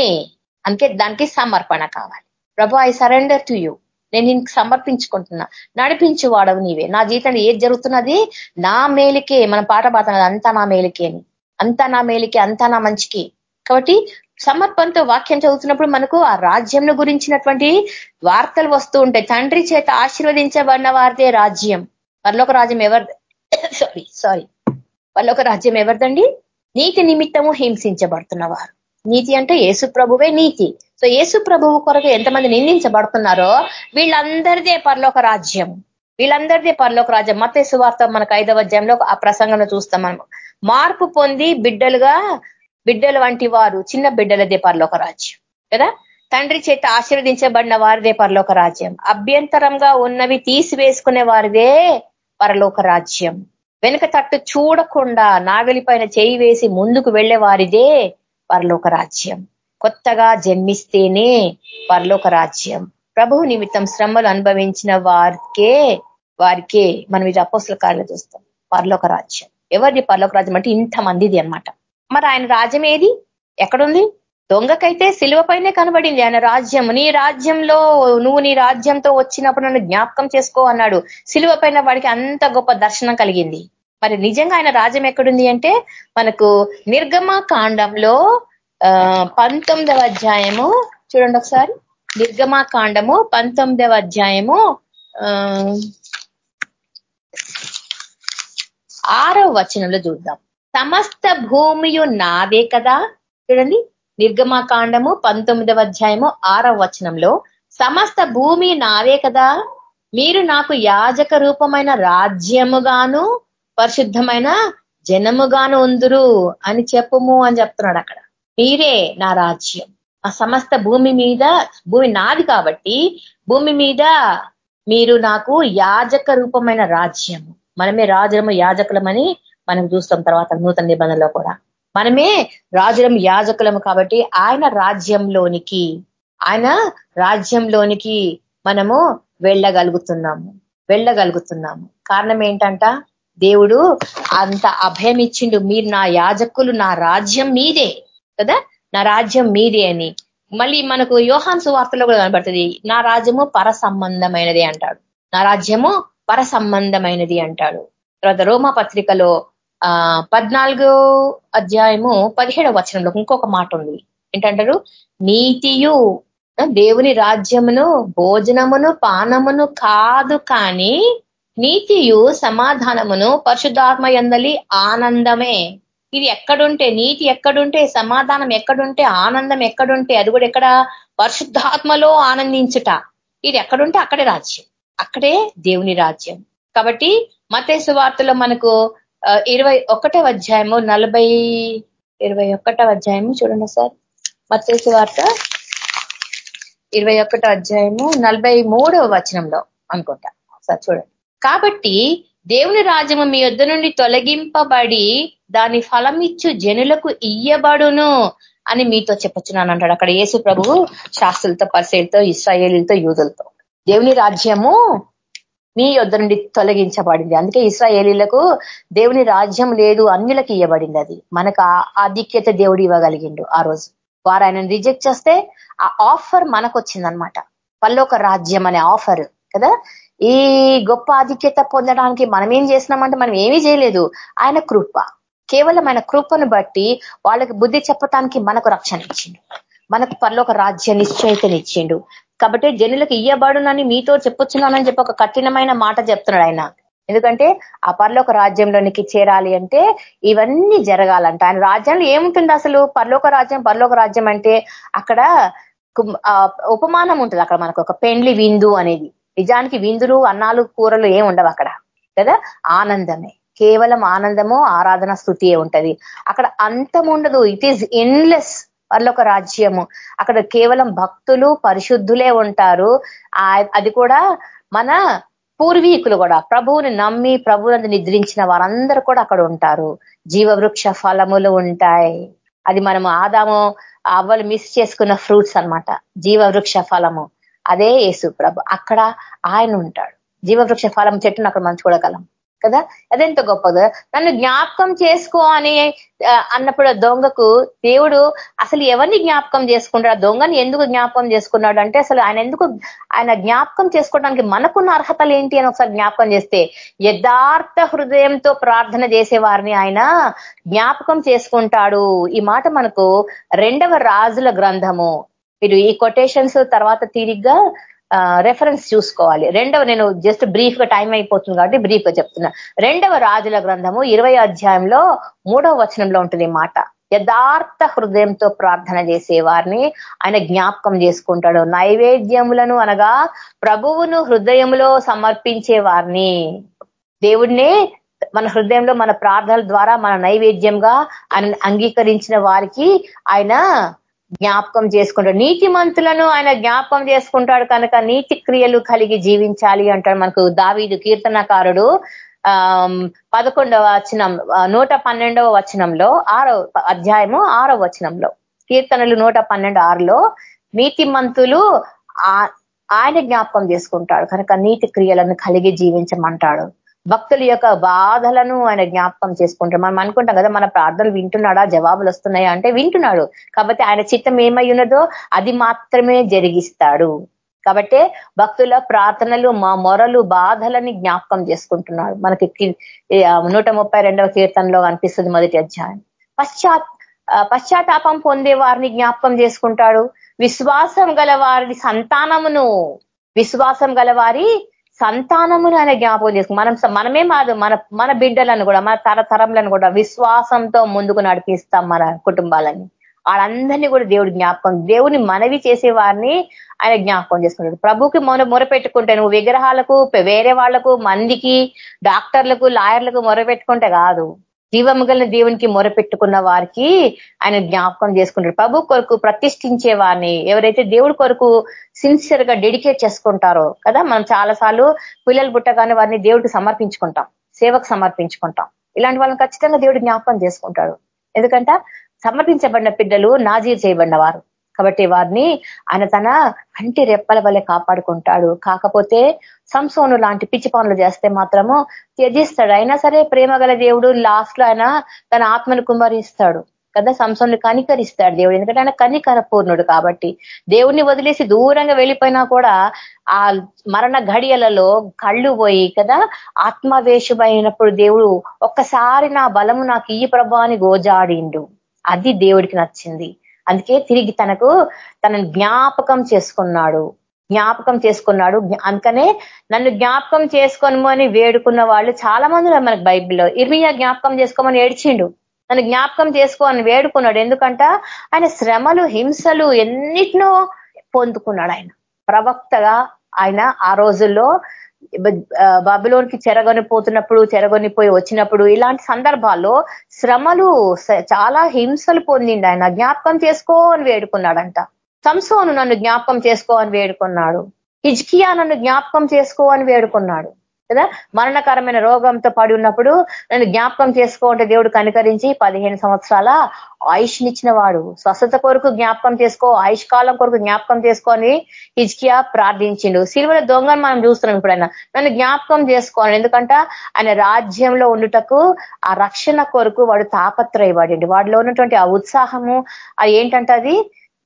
అందుకే దానికి సమర్పణ కావాలి. ప్రభు ఐ సరెండర్ టు యూ నేను నీకు సమర్పించుకుంటున్నా. నడిపించు వాడవు నీవే. నా జీవితంలో ఏది జరుగుతున్నది? నా మేలికే. మనం పాట పాడుతున్నది అంతా నా మేలికే అని. అంతా నా మేలికే అంతా నా మంచికి. కాబట్టి సమర్పణతో వాక్యం చదువుతున్నప్పుడు మనకు ఆ రాజ్యం గురించినటువంటి వార్తలు వస్తూ ఉంటాయి. తండ్రి చేత ఆశీర్వదించబడిన వారిదే రాజ్యం. పర్లోక రాజ్యం ఎవరి సారీ సారీ పర్లోక రాజ్యం ఎవరిదండి? నీతి నిమిత్తము హింసించబడుతున్నవారు. నీతి అంటే యేసు ప్రభువే నీతి. సో యేసు ప్రభువు కొరకు ఎంతమంది నిందించబడుతున్నారో వీళ్ళందరిదే పర్లోక రాజ్యం. వీళ్ళందరిదే పరలోక రాజ్యం. మత సువార్త మనకు ఐదవ అధ్యాయంలో ఆ ప్రసంగంలో చూస్తాం మనం. మార్పు పొంది బిడ్డలుగా బిడ్డలు వంటి వారు చిన్న బిడ్డలదే పరలోక రాజ్యం. కదా? తండ్రి చేత ఆశీర్వదించబడిన వారిదే పరలోక రాజ్యం. అభ్యంతరంగా ఉన్నవి తీసివేసుకునే వారిదే పరలోక రాజ్యం. వెనుక తట్టు చూడకుండా నాగలి పైన చేయి వేసి ముందుకు వెళ్ళే వారిదే పరలోక రాజ్యం. కొత్తగా జన్మిస్తేనే పరలోక రాజ్యం. ప్రభువు నిమిత్తం శ్రమలు అనుభవించిన వారికే వారికే మనం ఇది అపోసల కార్యాలు చూస్తాం. పరలోక రాజ్యం. ఎవరిది పరలోక రాజ్యం అంటే ఇంతమందిది అనమాట మరి ఆయన రాజ్యం ఏది? ఎక్కడుంది? దొంగకైతే శిలువపైనే కనబడింది. ఆయన రాజ్యం నీ రాజ్యంలో నువ్వు నీ రాజ్యంతో వచ్చినప్పుడు నన్ను జ్ఞాపకం చేసుకో అన్నాడు. శిలువ పైన వాడికి అంత గొప్ప దర్శనం కలిగింది. మరి నిజంగా ఆయన రాజ్యం ఎక్కడుంది అంటే మనకు నిర్గమ కాండంలో పంతొమ్మిదవ అధ్యాయము చూడండి ఒకసారి. నిర్గమాకాండము పంతొమ్మిదవ అధ్యాయము ఆరవ వచనంలో చూద్దాం. సమస్త భూమియు నాదే కదా? చూడండి. నిర్గమాకాండము పంతొమ్మిదవ అధ్యాయము ఆరవ వచనంలో సమస్త భూమి నాదే కదా? మీరు నాకు యాజక రూపమైన రాజ్యముగాను పరిశుద్ధమైన జనముగాను ఉందురు అని చెప్పుము అని చెప్తున్నాడు అక్కడ. మీరే నా రాజ్యం. ఆ సమస్త భూమి మీద భూమి నాది కాబట్టి భూమి మీద మీరు నాకు యాజక రూపమైన రాజ్యము. మనమే రాజులము యాజకులమని మనం చూస్తాం తర్వాత నూతన నిబంధనలో కూడా. మనమే రాజులము యాజకులము కాబట్టి ఆయన రాజ్యంలోనికి ఆయన రాజ్యంలోనికి మనము వెళ్ళగలుగుతున్నాము వెళ్ళగలుగుతున్నాము. కారణం ఏంటంట? దేవుడు అంత అభయం ఇచ్చిండు. మీరు నా యాజకులు నా రాజ్యం మీదే కదా? నా రాజ్యం మీదే అని. మళ్ళీ మనకు యోహాన్ సువార్తలో కూడా కనబడుతుంది. నా రాజ్యము పర సంబంధమైనది అంటాడు. నా రాజ్యము పర సంబంధమైనది అంటాడు. తర్వాత రోమా పత్రికలో ఆ పద్నాలుగో అధ్యాయము పదిహేడవ వచనంలో ఇంకొక మాట ఉంది. ఏంటంటారు? నీతియు దేవుని రాజ్యమును భోజనమును పానమును కాదు కానీ నీతియు సమాధానమును పరిశుద్ధాత్మ ఎందలి ఆనందమే. ఇది ఎక్కడుంటే నీతి ఎక్కడుంటే సమాధానం ఎక్కడుంటే ఆనందం ఎక్కడుంటే అది కూడా ఎక్కడ? పరిశుద్ధాత్మలో ఆనందించుట. ఇది ఎక్కడుంటే అక్కడే రాజ్యం. అక్కడే దేవుని రాజ్యం. కాబట్టి మతేసు వార్తలో మనకు ఇరవై ఒకటవ అధ్యాయము నలభై ఇరవై ఒకటవ అధ్యాయము చూడండి సార్. మతేసు వార్త ఇరవై ఒకటో అధ్యాయము నలభై మూడవ వచనంలో అనుకుంటా. సార్ చూడండి. కాబట్టి దేవుని రాజ్యము మీ యొద్ధ నుండి తొలగింపబడి దాని ఫలమిచ్చు జనులకు ఇయ్యబడును అని మీతో చెప్పొచ్చున్నాను అంటాడు అక్కడ యేసు ప్రభువు శాస్త్రులతో పరిశీలతో ఇస్రాయేలీలతో యూదులతో. దేవుని రాజ్యము మీ యొద్ధ నుండి తొలగించబడింది. అందుకే ఇస్రాయేలీలకు దేవుని రాజ్యం లేదు అన్యులకు ఇవ్వబడింది అది. మనకు ఆధిక్యత దేవుడు ఇవ్వగలిగిండు ఆ రోజు. వారు ఆయనను రిజెక్ట్ చేస్తే ఆ ఆఫర్ మనకు వచ్చిందనమాట పల్లొక రాజ్యం అనే ఆఫర్ కదా? ఈ గొప్ప ఆధిక్యత పొందడానికి మనం ఏం చేసినామంటే మనం ఏమీ చేయలేదు. ఆయన కృప. కేవలం ఆయన కృపను బట్టి వాళ్ళకి బుద్ధి చెప్పటానికి మనకు రక్షణ ఇచ్చిండు. మనకు పర్లోక రాజ్య నిశ్చయితనిచ్చిండు కాబట్టి జనులకు ఇయ్యబడునని మీతో చెప్పుచున్నానని చెప్పి ఒక కఠినమైన మాట చెప్తున్నాడు ఆయన. ఎందుకంటే ఆ పరలోక రాజ్యంలోనికి చేరాలి అంటే ఇవన్నీ జరగాలంట. ఆయన రాజ్యంలో ఏముంటుంది అసలు? పర్లోక రాజ్యం పర్లోక రాజ్యం అంటే అక్కడ ఉపమానం ఉంటుంది. అక్కడ మనకు ఒక పెండ్లి విందు అనేది. నిజానికి విందులు అన్నాలు కూరలు ఏం ఉండవు అక్కడ. కదా? ఆనందమే. కేవలం ఆనందము ఆరాధన స్థుతియే ఉంటది. అక్కడ అంతం ఉండదు. ఇట్ ఈజ్ ఎన్లెస్ వాళ్ళొక రాజ్యము. అక్కడ కేవలం భక్తులు పరిశుద్ధులే ఉంటారు. అది కూడా మన పూర్వీకులు కూడా. ప్రభువుని నమ్మి ప్రభువుని నిద్రించిన వారందరూ కూడా అక్కడ ఉంటారు. జీవవృక్ష ఫలములు ఉంటాయి. అది మనము ఆదాము అవ్వలు మిస్ చేసుకున్న ఫ్రూట్స్ అనమాట జీవవృక్ష ఫలము. అదే యేసు ప్రభు. అక్కడ ఆయన ఉంటాడు. జీవవృక్ష ఫలం చెట్టును అక్కడ మంచుకోగలం కదా? అదెంత గొప్పదో? నన్ను జ్ఞాపకం చేసుకో అని అన్నప్పుడు దొంగకు దేవుడు అసలు ఎవరిని జ్ఞాపకం చేసుకుంటాడు? దొంగని ఎందుకు జ్ఞాపకం చేసుకున్నాడు? అంటే అసలు ఆయన ఎందుకు ఆయన జ్ఞాపకం చేసుకోవడానికి మనకున్న అర్హతలు ఏంటి అని ఒకసారి జ్ఞాపకం చేస్తే యథార్థ హృదయంతో ప్రార్థన చేసే వారిని ఆయన జ్ఞాపకం చేసుకుంటాడు. ఈ మాట మనకు రెండవ రాజుల గ్రంథము మీరు ఈ కొటేషన్స్ తర్వాత తీరిగ్గా రెఫరెన్స్ చూసుకోవాలి. రెండవ నేను జస్ట్ బ్రీఫ్గా టైం అయిపోతుంది కాబట్టి బ్రీఫ్గా చెప్తున్నా. రెండవ రాజుల గ్రంథము ఇరవై అధ్యాయంలో మూడవ వచనంలో ఉంటుంది మాట. యథార్థ హృదయంతో ప్రార్థన చేసే వారిని ఆయన జ్ఞాపకం చేసుకుంటాడు. నైవేద్యములను అనగా ప్రభువును హృదయంలో సమర్పించే వారిని. దేవుడినే మన హృదయంలో మన ప్రార్థనల ద్వారా మన నైవేద్యంగా ఆయన అంగీకరించిన వారికి ఆయన జ్ఞాపకం చేసుకుంటాడు. నీతి మంతులను ఆయన జ్ఞాపకం చేసుకుంటాడు కనుక నీతి క్రియలు కలిగి జీవించాలి అంటాడు మనకు దావీదు కీర్తనకారుడు. ఆ పదకొండవ వచనం నూట పన్నెండవ వచనంలో ఆరో అధ్యాయము ఆరో వచనంలో కీర్తనలు నూట పన్నెండు ఆరులో నీతి మంతులు ఆయన జ్ఞాపకం చేసుకుంటాడు కనుక నీతి క్రియలను కలిగి జీవించమంటాడు. భక్తుల యొక్క బాధలను ఆయన జ్ఞాపకం చేసుకుంటారు మనం అనుకుంటాం కదా మన ప్రార్థనలు వింటున్నాడా జవాబులు వస్తున్నాయా అంటే వింటున్నాడు. కాబట్టి ఆయన చిత్తం ఏమై ఉన్నదో అది మాత్రమే జరిగిస్తాడు. కాబట్టి భక్తుల ప్రార్థనలు మా మొరలు బాధలని జ్ఞాపకం చేసుకుంటున్నాడు. మనకి నూట ముప్పై రెండవ కీర్తనలో అనిపిస్తుంది మొదటి అధ్యాయం. పశ్చాత్ పశ్చాత్తాపం పొందే వారిని జ్ఞాపకం చేసుకుంటాడు. విశ్వాసం గల వారి సంతానమును విశ్వాసం గల వారి సంతానమును ఆయన జ్ఞాపకం చేసుకుని మనం మనమే మాదు మన మన బిడ్డలను కూడా మన తరతరములను కూడా విశ్వాసంతో ముందుకు నడిపిస్తాం మన కుటుంబాలని. వాళ్ళందరినీ కూడా దేవుడు జ్ఞాపకం దేవుని మనవి చేసే వారిని ఆయన జ్ఞాపకం చేసుకుంటాడు ప్రభుకి మొర మొరపెట్టుకుంటే నువ్వు విగ్రహాలకు వేరే వాళ్ళకు మందికి డాక్టర్లకు లాయర్లకు మొరపెట్టుకుంటే కాదు. జీవము దేవునికి మొరపెట్టుకున్న వారికి ఆయన జ్ఞాపకం చేసుకుంటాడు. ప్రభు కొరకు ప్రతిష్ఠించే వారిని ఎవరైతే దేవుడి కొరకు సిన్సియర్గా డెడికేట్ చేసుకుంటారో కదా? మనం చాలాసార్లు పిల్లలు పుట్టగానే వారిని దేవుడికి సమర్పించుకుంటాం సేవకు సమర్పించుకుంటాం. ఇలాంటి వాళ్ళని ఖచ్చితంగా దేవుడు జ్ఞాపకం చేసుకుంటాడు. ఎందుకంట సమర్పించబడిన బిడ్డలు నాజీర్ చేయబడిన వారు కాబట్టి వారిని ఆయన తన కంటి రెప్పల వల్లే కాపాడుకుంటాడు. కాకపోతే సంసోను లాంటి పిచ్చి పనులు చేస్తే మాత్రము త్యజిస్తాడు. అయినా సరే ప్రేమ దేవుడు లాస్ట్లో ఆయన తన ఆత్మను కుమరిస్తాడు కదా సంసోన్ని కనికరిస్తాడు దేవుడు. ఎందుకంటే ఆయన కనికరపూర్ణుడు కాబట్టి దేవుణ్ణి వదిలేసి దూరంగా వెళ్ళిపోయినా కూడా ఆ మరణ ఘడియలలో కళ్ళు పోయి కదా ఆత్మవేషమైనప్పుడు దేవుడు ఒక్కసారి నా బలము నాకు ఈ ప్రభాని గోజాడిండు. అది దేవుడికి నచ్చింది. అందుకే తిరిగి తనకు తనను జ్ఞాపకం చేసుకున్నాడు. జ్ఞాపకం చేసుకున్నాడు. అందుకనే నన్ను జ్ఞాపకం చేసుకోమని వేడుకున్న వాళ్ళు చాలా మంది మనకు బైబిల్లో. ఇర్మియా జ్ఞాపకం చేసుకోమని ఏడ్చిండు. నన్ను జ్ఞాపకం చేసుకోమని వేడుకున్నాడు. ఎందుకంట? ఆయన శ్రమలు హింసలు ఎన్నిటినో పొందుకున్నాడు ఆయన. ప్రవక్తగా ఆయన ఆ రోజుల్లో బబులోనికి చెరగొనిపోతున్నప్పుడు చెరగొనిపోయి వచ్చినప్పుడు ఇలాంటి సందర్భాల్లో శ్రమలు చాలా హింసలు పొందిండు ఆయన. జ్ఞాపకం చేసుకో అని వేడుకున్నాడంట. సంసోను నన్ను జ్ఞాపకం చేసుకో అని వేడుకున్నాడు. హిజ్కియా నన్ను జ్ఞాపకం చేసుకో అని వేడుకున్నాడు. కదా? మరణకరమైన రోగంతో పడి ఉన్నప్పుడు నన్ను జ్ఞాపకం చేసుకోంటే దేవుడు కనికరించి పదిహేను సంవత్సరాల ఆయుష్నిచ్చిన వాడు స్వస్థత కొరకు జ్ఞాపకం చేసుకో ఆయుష్ కాలం కొరకు జ్ఞాపకం చేసుకొని హిజ్కియా ప్రార్థించిండు. సిల్వల దొంగను మనం చూస్తున్నాం ఇప్పుడైనా. నన్ను జ్ఞాపకం చేసుకోవాలి ఎందుకంటే? ఆయన రాజ్యంలో ఉండుటకు ఆ రక్షణ కొరకు వాడు తాపత్రయపడిండు. వాడిలో ఉన్నటువంటి ఆ ఉత్సాహము అది ఏంటంటే అది?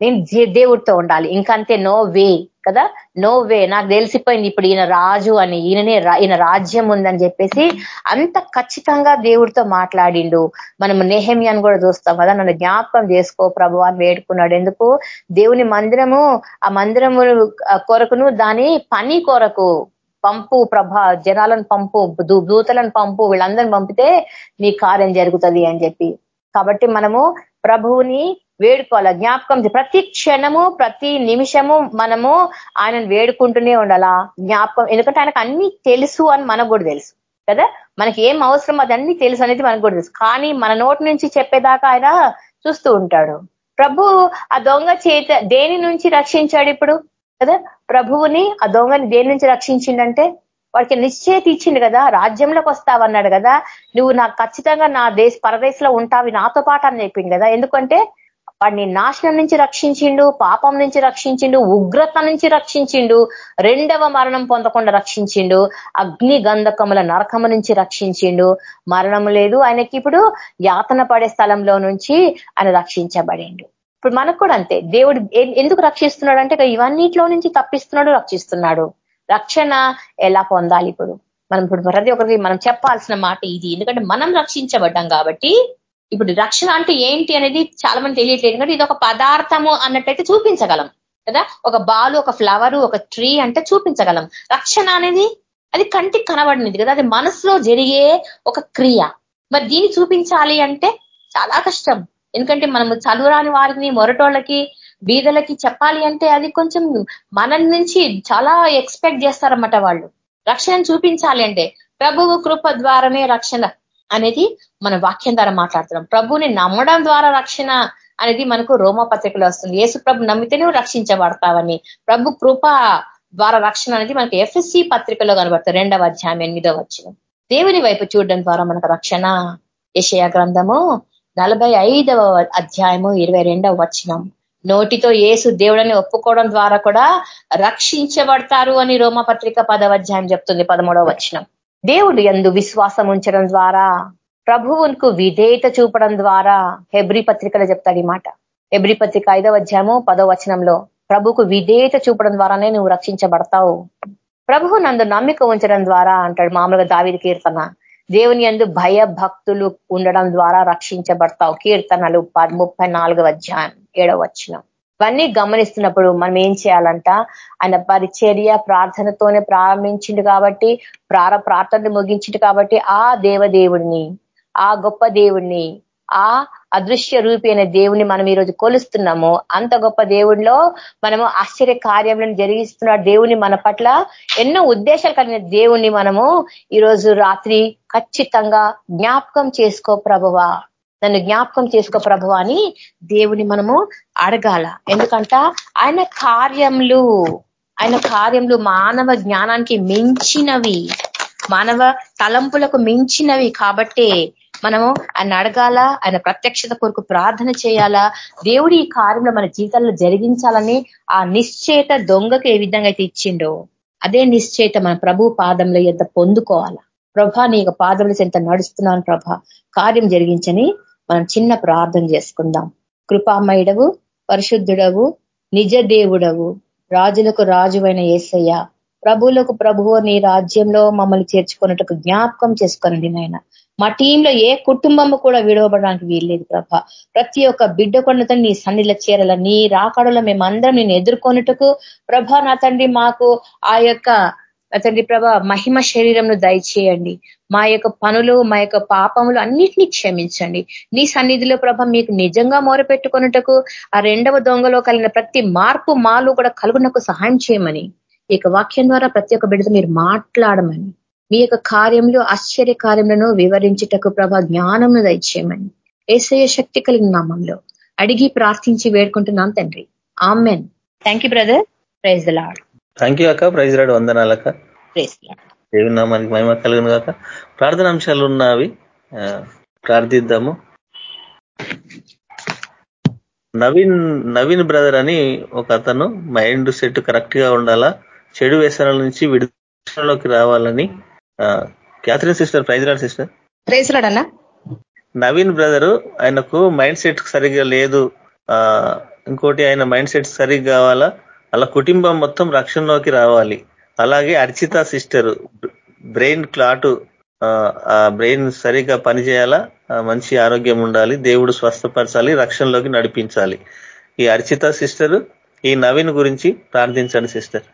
నేను దేవుడితో ఉండాలి. ఇంకంతే నో వే కదా? నో వే నాకు తెలిసిపోయింది ఇప్పుడు ఈయన రాజు అని. ఈయననే ఈయన రాజ్యం ఉందని చెప్పేసి అంత ఖచ్చితంగా దేవుడితో మాట్లాడిండు. మనం నెహమ్యాన్ని కూడా చూస్తాం కదా? నన్ను జ్ఞాపకం చేసుకో ప్రభు అని వేడుకున్నాడు. ఎందుకు? దేవుని మందిరము ఆ మందిరము కొరకును దాని పని కొరకు పంపు ప్రభ జనాలను పంపు దూతలను పంపు వీళ్ళందరిని పంపితే నీ కార్యం జరుగుతుంది అని చెప్పి. కాబట్టి మనము ప్రభువుని వేడుకోవాలా? జ్ఞాపకం ప్రతి క్షణము ప్రతి నిమిషము మనము ఆయనను వేడుకుంటూనే ఉండాలా? జ్ఞాపకం ఎందుకంటే ఆయనకు అన్ని తెలుసు అని మనకు కూడా తెలుసు. కదా? మనకి ఏం అవసరం అదన్నీ తెలుసు అనేది మనకు కూడా తెలుసు. కానీ మన నోటి నుంచి చెప్పేదాకా ఆయన చూస్తూ ఉంటాడు. ప్రభు ఆ దొంగ చేత దేని నుంచి రక్షించాడు ఇప్పుడు? కదా? ప్రభువుని ఆ దొంగని దేని నుంచి రక్షించిండంటే వాడికి నిశ్చయిత ఇచ్చిండు కదా రాజ్యంలోకి వస్తావన్నాడు కదా నువ్వు నాకు ఖచ్చితంగా నా దేశ పరదేశంలో ఉంటావి నాతో పాటు అని చెప్పింది కదా. ఎందుకంటే వాడిని నాశనం నుంచి రక్షించిండు పాపం నుంచి రక్షించిండు ఉగ్రత నుంచి రక్షించిండు రెండవ మరణం పొందకుండా రక్షించిండు అగ్ని గంధకముల నరకము నుంచి రక్షించిండు. మరణం లేదు. ఆయనకి ఇప్పుడు యాతన పడే స్థలంలో నుంచి ఆయన రక్షించబడిండు. ఇప్పుడు మనకు కూడా అంతే. దేవుడు ఎందుకు రక్షిస్తున్నాడు అంటే ఇవన్నిట్లో నుంచి తప్పిస్తున్నాడు రక్షిస్తున్నాడు. రక్షణ ఎలా పొందాలి ఇప్పుడు? మనం ఇప్పుడు ప్రతి ఒక్కరికి మనం చెప్పాల్సిన మాట ఇది. ఎందుకంటే మనం రక్షించబడ్డాం కాబట్టి ఇప్పుడు రక్షణ అంటే ఏంటి అనేది చాలా మంది తెలియట్లేదు. ఎందుకంటే ఇది ఒక పదార్థము అన్నట్టయితే చూపించగలం కదా? ఒక బాలు ఒక ఫ్లవర్ ఒక ట్రీ అంటే చూపించగలం. రక్షణ అనేది అది కంటికి కనబడినది కదా? అది మనసులో జరిగే ఒక క్రియ. మరి దీన్ని చూపించాలి అంటే చాలా కష్టం. ఎందుకంటే మనము చదువురాని వారిని మొరటోళ్ళకి బీదలకి చెప్పాలి అంటే అది కొంచెం మన నుంచి చాలా ఎక్స్పెక్ట్ చేస్తారన్నమాట వాళ్ళు. రక్షణ చూపించాలి అంటే ప్రభువు కృప ద్వారానే రక్షణ అనేది మన వాక్యం ద్వారా మాట్లాడుతున్నాం. ప్రభుని నమ్మడం ద్వారా రక్షణ అనేది మనకు రోమపత్రికలో వస్తుంది. యేసు ప్రభు నమ్మితే నువ్వు రక్షించబడతావని. ప్రభు కృప ద్వారా రక్షణ అనేది మనకు ఎఫ్ఎస్సి పత్రికలో కనబడుతుంది. రెండవ అధ్యాయం ఎనిమిదో వచ్చిన దేవుని వైపు చూడడం ద్వారా మనకు రక్షణ. యషయ గ్రంథము నలభై ఐదవ అధ్యాయము ఇరవై రెండవ వచనం. నోటితో ఏసు దేవుడని ఒప్పుకోవడం ద్వారా కూడా రక్షించబడతారు అని రోమపత్రిక పదవ అధ్యాయం చెప్తుంది. పదమూడవ వచనం. దేవుడు ఎందు విశ్వాసం ఉంచడం ద్వారా ప్రభువుకు విధేయత చూపడం ద్వారా హెబ్రి పత్రికలో చెప్తాడు ఈ మాట. హెబ్రి పత్రిక ఐదవ అధ్యాయము పదో వచనంలో ప్రభుకు విధేయత చూపడం ద్వారానే నువ్వు రక్షించబడతావు. ప్రభువు నందు నమ్మిక ఉంచడం ద్వారా అంటాడు మామూలుగా దావిది కీర్తన. దేవుని ఎందు భయ భక్తులు ఉండడం ద్వారా రక్షించబడతావు. కీర్తనలు ముప్పై నాలుగవ అధ్యాయం ఏడవ వచనం. ఇవన్నీ గమనిస్తున్నప్పుడు మనం ఏం చేయాలంట? ఆయన పరిచర్య ప్రార్థనతోనే ప్రారంభించింది కాబట్టి ప్రార ప్రార్థనలు ముగించింది కాబట్టి ఆ దేవదేవుడిని ఆ గొప్ప దేవుడిని ఆ అదృశ్య రూపి అనే దేవుని మనం ఈరోజు కొలుస్తున్నాము. అంత గొప్ప దేవుడిలో మనము ఆశ్చర్య కార్యములను జరిగిస్తున్న దేవుని మన పట్ల ఎన్నో ఉద్దేశాలు కలిగిన దేవుణ్ణి మనము ఈరోజు రాత్రి ఖచ్చితంగా జ్ఞాపకం చేసుకో ప్రభువా. నన్ను జ్ఞాపకం చేసుకో ప్రభు అని దేవుని మనము అడగాల. ఎందుకంట ఆయన కార్యములు ఆయన కార్యములు మానవ జ్ఞానానికి మించినవి మానవ తలంపులకు మించినవి కాబట్టే మనము ఆయన అడగాల ఆయన ప్రత్యక్షత కొరకు ప్రార్థన చేయాలా. దేవుడి ఈ కార్యంలో మన జీవితాల్లో జరిగించాలని ఆ నిశ్చేత దొంగకు ఏ విధంగా అయితే ఇచ్చిండో అదే నిశ్చేత మన ప్రభు పాదంలో ఎంత పొందుకోవాలా. ప్రభా నీ యొక్క పాదంలో ఎంత నడుస్తున్నాను ప్రభ. కార్యం జరిగించని మనం చిన్న ప్రార్థన చేసుకుందాం. కృపామయుడవు పరిశుద్ధుడవు నిజ దేవుడవు రాజులకు రాజువైన ఏసయ్య ప్రభువులకు ప్రభువు నీ రాజ్యంలో మమ్మల్ని చేర్చుకున్నట్టుకు జ్ఞాపకం చేసుకోనండి నాయన. మా టీంలో ఏ కుటుంబము కూడా విడవబడడానికి వీల్లేదు ప్రభ. ప్రతి ఒక్క బిడ్డ కొండతో నీ సన్నిల చేరల నీ రాకడలో మేమందరం నేను ఎదుర్కొన్నట్టుకు ప్రభ నా తండ్రి మాకు ఆ యొక్క తండ్రి ప్రభ మహిమ శరీరంను దయచేయండి. మా యొక్క పనులు మా యొక్క పాపములు అన్నిటినీ క్షమించండి. నీ సన్నిధిలో ప్రభ మీకు నిజంగా మోరపెట్టుకున్నట్టుకు ఆ రెండవ దొంగలో కలిగిన ప్రతి మార్పు మాలు కూడా కలుగునకు సహాయం చేయమని ఈ వాక్యం ద్వారా ప్రతి ఒక్క బిడ్డతో మీరు మాట్లాడమని మీ యొక్క కార్యంలో ఆశ్చర్య కార్యములను వివరించుటకు ప్రభ జ్ఞానంను దయచేయమని ఏసయ శక్తి కలిగిన నామంలో అడిగి ప్రార్థించి వేడుకుంటున్నాం తండ్రి. Amen. Thank you brother praise Lord thank you అక్క. ప్రైజ్ రాడు వందనాలక్క దేవి నామానికి మహిమ కలిగిన కాక ప్రార్థన అంశాలు ఉన్నవి ప్రార్థిద్దాము. నవీన్ నవీన్ బ్రదర్ అని ఒక అతను మైండ్ సెట్ కరెక్ట్గా ఉండాలా చెడు వ్యసనాల నుంచి విడుదలలోకి రావాలని Catherine sister praise Lord sister. Praise Lord అన్న. నవీన్ బ్రదర్ ఆయనకు మైండ్ సెట్ సరిగ్గా లేదు ఇంకోటి ఆయన మైండ్ సెట్ సరిగ్గా కావాలా అలా కుటుంబం మొత్తం రక్షణలోకి రావాలి. అలాగే అర్చిత సిస్టర్ బ్రెయిన్ క్లాటు ఆ బ్రెయిన్ సరిగా పనిచేయాలా? మంచి ఆరోగ్యం ఉండాలి దేవుడు స్వస్థపరచాలి రక్షణలోకి నడిపించాలి. ఈ అర్చిత సిస్టర్ ఈ నవీన్ గురించి ప్రార్థించండి సిస్టర్.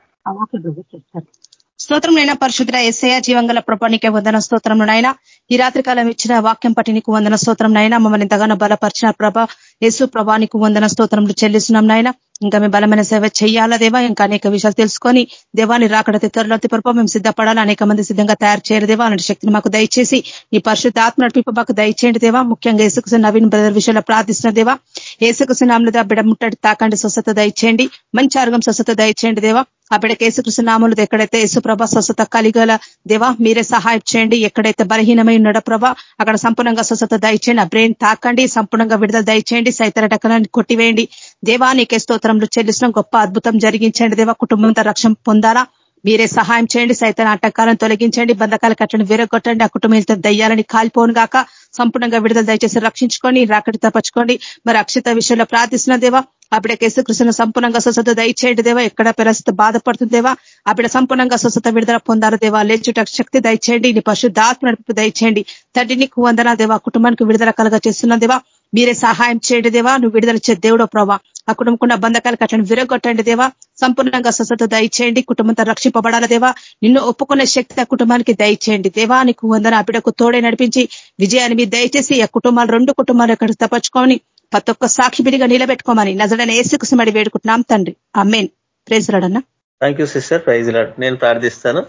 స్తోత్రం నైనా పరిశుద్ర ఎస్ఐ జీవంగల ప్రభానికే వందన స్తోత్రం నైనా ఈ రాత్రి కాలం ఇచ్చిన వాక్యం పట్టి నీకు వందన స్తోత్రం నైనా మమ్మల్ని ఎంతగానో బలపరిచిన ప్రభ యేసు ప్రభానికి వందన స్తోత్రం చెల్లిస్తున్నాం నాయన. ఇంకా మేము బలమైన సేవ చేయాలా దేవా? ఇంకా అనేక విషయాలు తెలుసుకొని దేవాన్ని రాకడ త్వరలో తిప్ప మేము సిద్ధపడాలి? అనేక మంది సిద్ధంగా తయారు చేయరు దేవా. అలాంటి శక్తిని మాకు దయచేసి ఈ పరిశుద్ధ ఆత్మ నడిపి మాకు దయచేయండి దేవా. ముఖ్యంగా ఏసుకుసిన నవీన్ బ్రదర్ విషయంలో ప్రార్థిస్తున్న దేవా. ఏసుకుసిన బిడ ముట్టడి తాకండి. స్వస్థత దయచేయండి. మంచి ఆరోగ్యం స్వస్థత దయచేయండి దేవా. ఆ కేసుకృష్ణ యేసుకృష్ణ ఎక్కడైతే యేసుప్రభ స్వస్థత కలిగల దేవా మీరే సహాయం చేయండి. ఎక్కడైతే బలహీనమై ఉన్నాడో ప్రభ అక్కడ సంపూర్ణంగా స్వస్థత దయచేయండి. ఆ బ్రెయిన్ తాకండి సంపూర్ణంగా విడుదల దయచేయండి. సైతరటకలను కొట్టివేయండి. దేవా నీకే స్తోత్రంలో చెల్లిసిన గొప్ప అద్భుతం జరిగించండి దేవా. కుటుంబంతో రక్షణ పొందాలా? మీరే సహాయం చేయండి. సైతం ఆటంకాలను తొలగించండి. బంధకాలు కట్టని విరగొట్టండి. ఆ కుటుంబంతో దయ్యాలని కాలిపోను గాక. సంపూర్ణంగా విడుదల దయచేసి రక్షించుకొని రాకటి తపచుకోండి మరి అక్షిత విషయంలో ప్రార్థిస్తున్న దేవా. అప్పుడే కేసుకృష్ణ సంపూర్ణంగా స్వస్థత దయచేయండి దేవా. ఎక్కడ పరిస్థితి బాధపడుతుందేవా అప్పుడ సంపూర్ణంగా స్వస్థత విడుదల పొందారు దేవా. లేచుట శక్తి దయచేయండి. నీ పరిశుద్ధాత్మ నడిపి దయచేయండి. తండ్రి నీకు వందనా దేవా. కుటుంబానికి విడుదల కలగా చేస్తున్న దేవా. మీరే సహాయం చేయండి దేవా. నువ్వు విడుదల చే దేవుడో ప్రభా ఆ కుటుంబకుండా బంధకాలు కట్టండి విరగొట్టండి దేవా. సంపూర్ణంగా స్వస్థత దయచేయండి. కుటుంబంతో రక్షింపబడాల దేవా. నిన్ను ఒప్పుకునే శక్తి ఆ కుటుంబానికి దయచేయండి దేవా. నీకు వందన బిడకు తోడే నడిపించి విజయాన్ని మీరు దయచేసి ఆ కుటుంబాలు రెండు కుటుంబాలు ఎక్కడ తపచుకొని ప్రతి ఒక్క సాక్షిపిడిగా నిలబెట్టుకోమని నజడని ఏసుకుసమడి వేడుకుంటున్నాం తండ్రి. Amen praise రాడన్నా thank you sister praise Lord నేను ప్రార్థిస్తాను.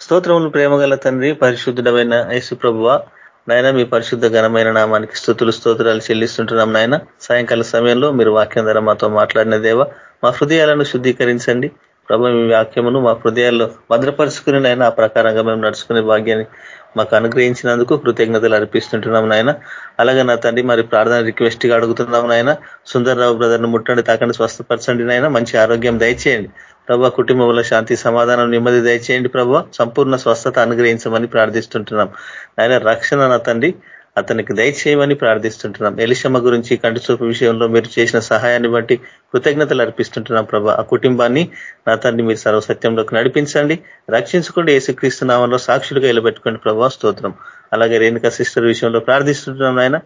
స్తోత్రములు ప్రేమగల తండ్రి పరిశుద్ధుడమైన యేసు ప్రభువ నాయన మీ పరిశుద్ధ ఘనమైన నామానికి స్థుతులు స్తోత్రాలు చెల్లిస్తుంటున్నాం నాయన. సాయంకాల సమయంలో మీరు వాక్యం ద్వారా మాతో మాట్లాడిన దేవ మా హృదయాలను శుద్ధీకరించండి. ప్రభు మీ వాక్యమును మా హృదయాల్లో భద్రపరుచుకుని నాయన ఆ ప్రకారంగా మేము నడుచుకునే భాగ్యాన్ని మాకు అనుగ్రహించినందుకు కృతజ్ఞతలు అర్పిస్తుంటున్నాం నాయన. అలాగే నా తండ్రి మరి ప్రార్థన రిక్వెస్ట్గా అడుగుతున్నాం నాయన. సుందర్రావు బ్రదర్ను ముట్టండి తాకండి స్వస్థపరచండి నాయన. మంచి ఆరోగ్యం దయచేయండి. ప్రభా కుటుంబంలో శాంతి సమాధానం నెమ్మది దయచేయండి ప్రభా. సంపూర్ణ స్వస్థత అనుగ్రహించమని ప్రార్థిస్తుంటున్నాం. ఆయన రక్షణ నా తండ్రి. అతనికి దయచేయమని ప్రార్థిస్తుంటున్నాం. ఎలిషమ్మ గురించి కంటి చూపు విషయంలో మీరు చేసిన సహాయాన్ని బట్టి కృతజ్ఞతలు అర్పిస్తుంటున్నాం ప్రభా. ఆ కుటుంబాన్ని నా తండ్రి మీరు సర్వసత్యంలోకి నడిపించండి. రక్షించుకోండి ఏసుక్రీస్తు నామంలో సాక్షులుగా నిలబెట్టుకోండి ప్రభా. స్తోత్రం. అలాగే రేణుక సిస్టర్ విషయంలో ప్రార్థిస్తుంటున్నాం ఆయన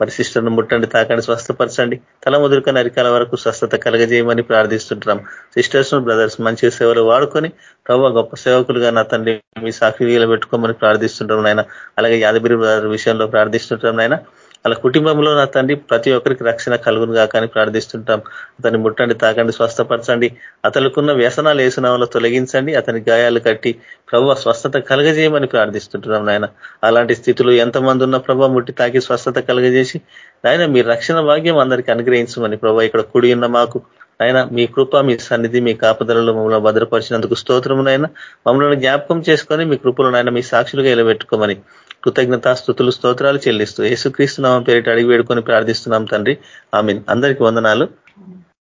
మరి సిస్టర్ను ముట్టండి తాకండి స్వస్థపరచండి. తల ముదురుకొని నరికాల వరకు స్వస్థత కలగజేయమని ప్రార్థిస్తుంటున్నాం సిస్టర్స్ బ్రదర్స్ మంచి సేవలు వాడుకొని ప్రభు గొప్ప సేవకులుగా నా తండ్రి మీ సాక్షిగా పెట్టుకోమని ప్రార్థిస్తుంటాం నాయన. అలాగే యాదగిరి బ్రదర్ విషయంలో ప్రార్థిస్తుంటాం నాయన. అలా కుటుంబంలో నా తండ్రి ప్రతి ఒక్కరికి రక్షణ కలుగును కాకని ప్రార్థిస్తుంటాం. అతన్ని ముట్టండి తాకండి స్వస్థపరచండి. అతనుకున్న వ్యసనాలు వేసినామలో తొలగించండి. అతని గాయాలు కట్టి ప్రభు స్వస్థత కలగజేయమని ప్రార్థిస్తుంటున్నాం నాయన. అలాంటి స్థితిలో ఎంతమంది ఉన్న ప్రభావ ముట్టి తాకి స్వస్థత కలగజేసి నాయన మీ రక్షణ భాగ్యం అందరికీ అనుగ్రహించమని ప్రభావ ఇక్కడ కుడి ఉన్న మాకు. ఆయన మీ కృప మీ సన్నిధి మీ కాపుదలలో మమ్మల్ని భద్రపరిచినందుకు స్తోత్రమునైనా మమ్మల్ని జ్ఞాపకం చేసుకొని మీ కృపలను ఆయన మీ సాక్షులుగా ఎలబెట్టుకోమని కృతజ్ఞత స్థుతులు స్తోత్రాలు చెల్లిస్తూ యేసుక్రీస్తు నామం పేరిట అడిగి వేడుకొని ప్రార్థిస్తున్నాం తండ్రి. ఆమెన్. అందరికి వందనాలు.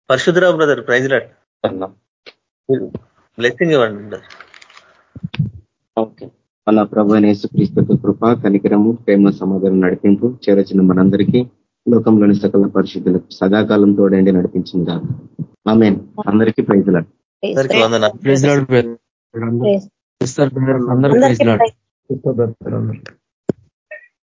పరశుధరావు బ్రదర్ ప్రైజ్ లాట్ బ్లెస్సింగ్ ఇవ్వండి ఓకే. మన ప్రభు యేసుక్రీస్తు కృప కనికరము ప్రేమ సమాధానం నడిపింపు చేరచిన మనందరికీ లోకంలోని సకల పరిశుద్ధులకు సదాకాలం తోడండి నడిపించింది ఆమె అందరికీ ప్రైజులాడు అందరికీ వందనాలు.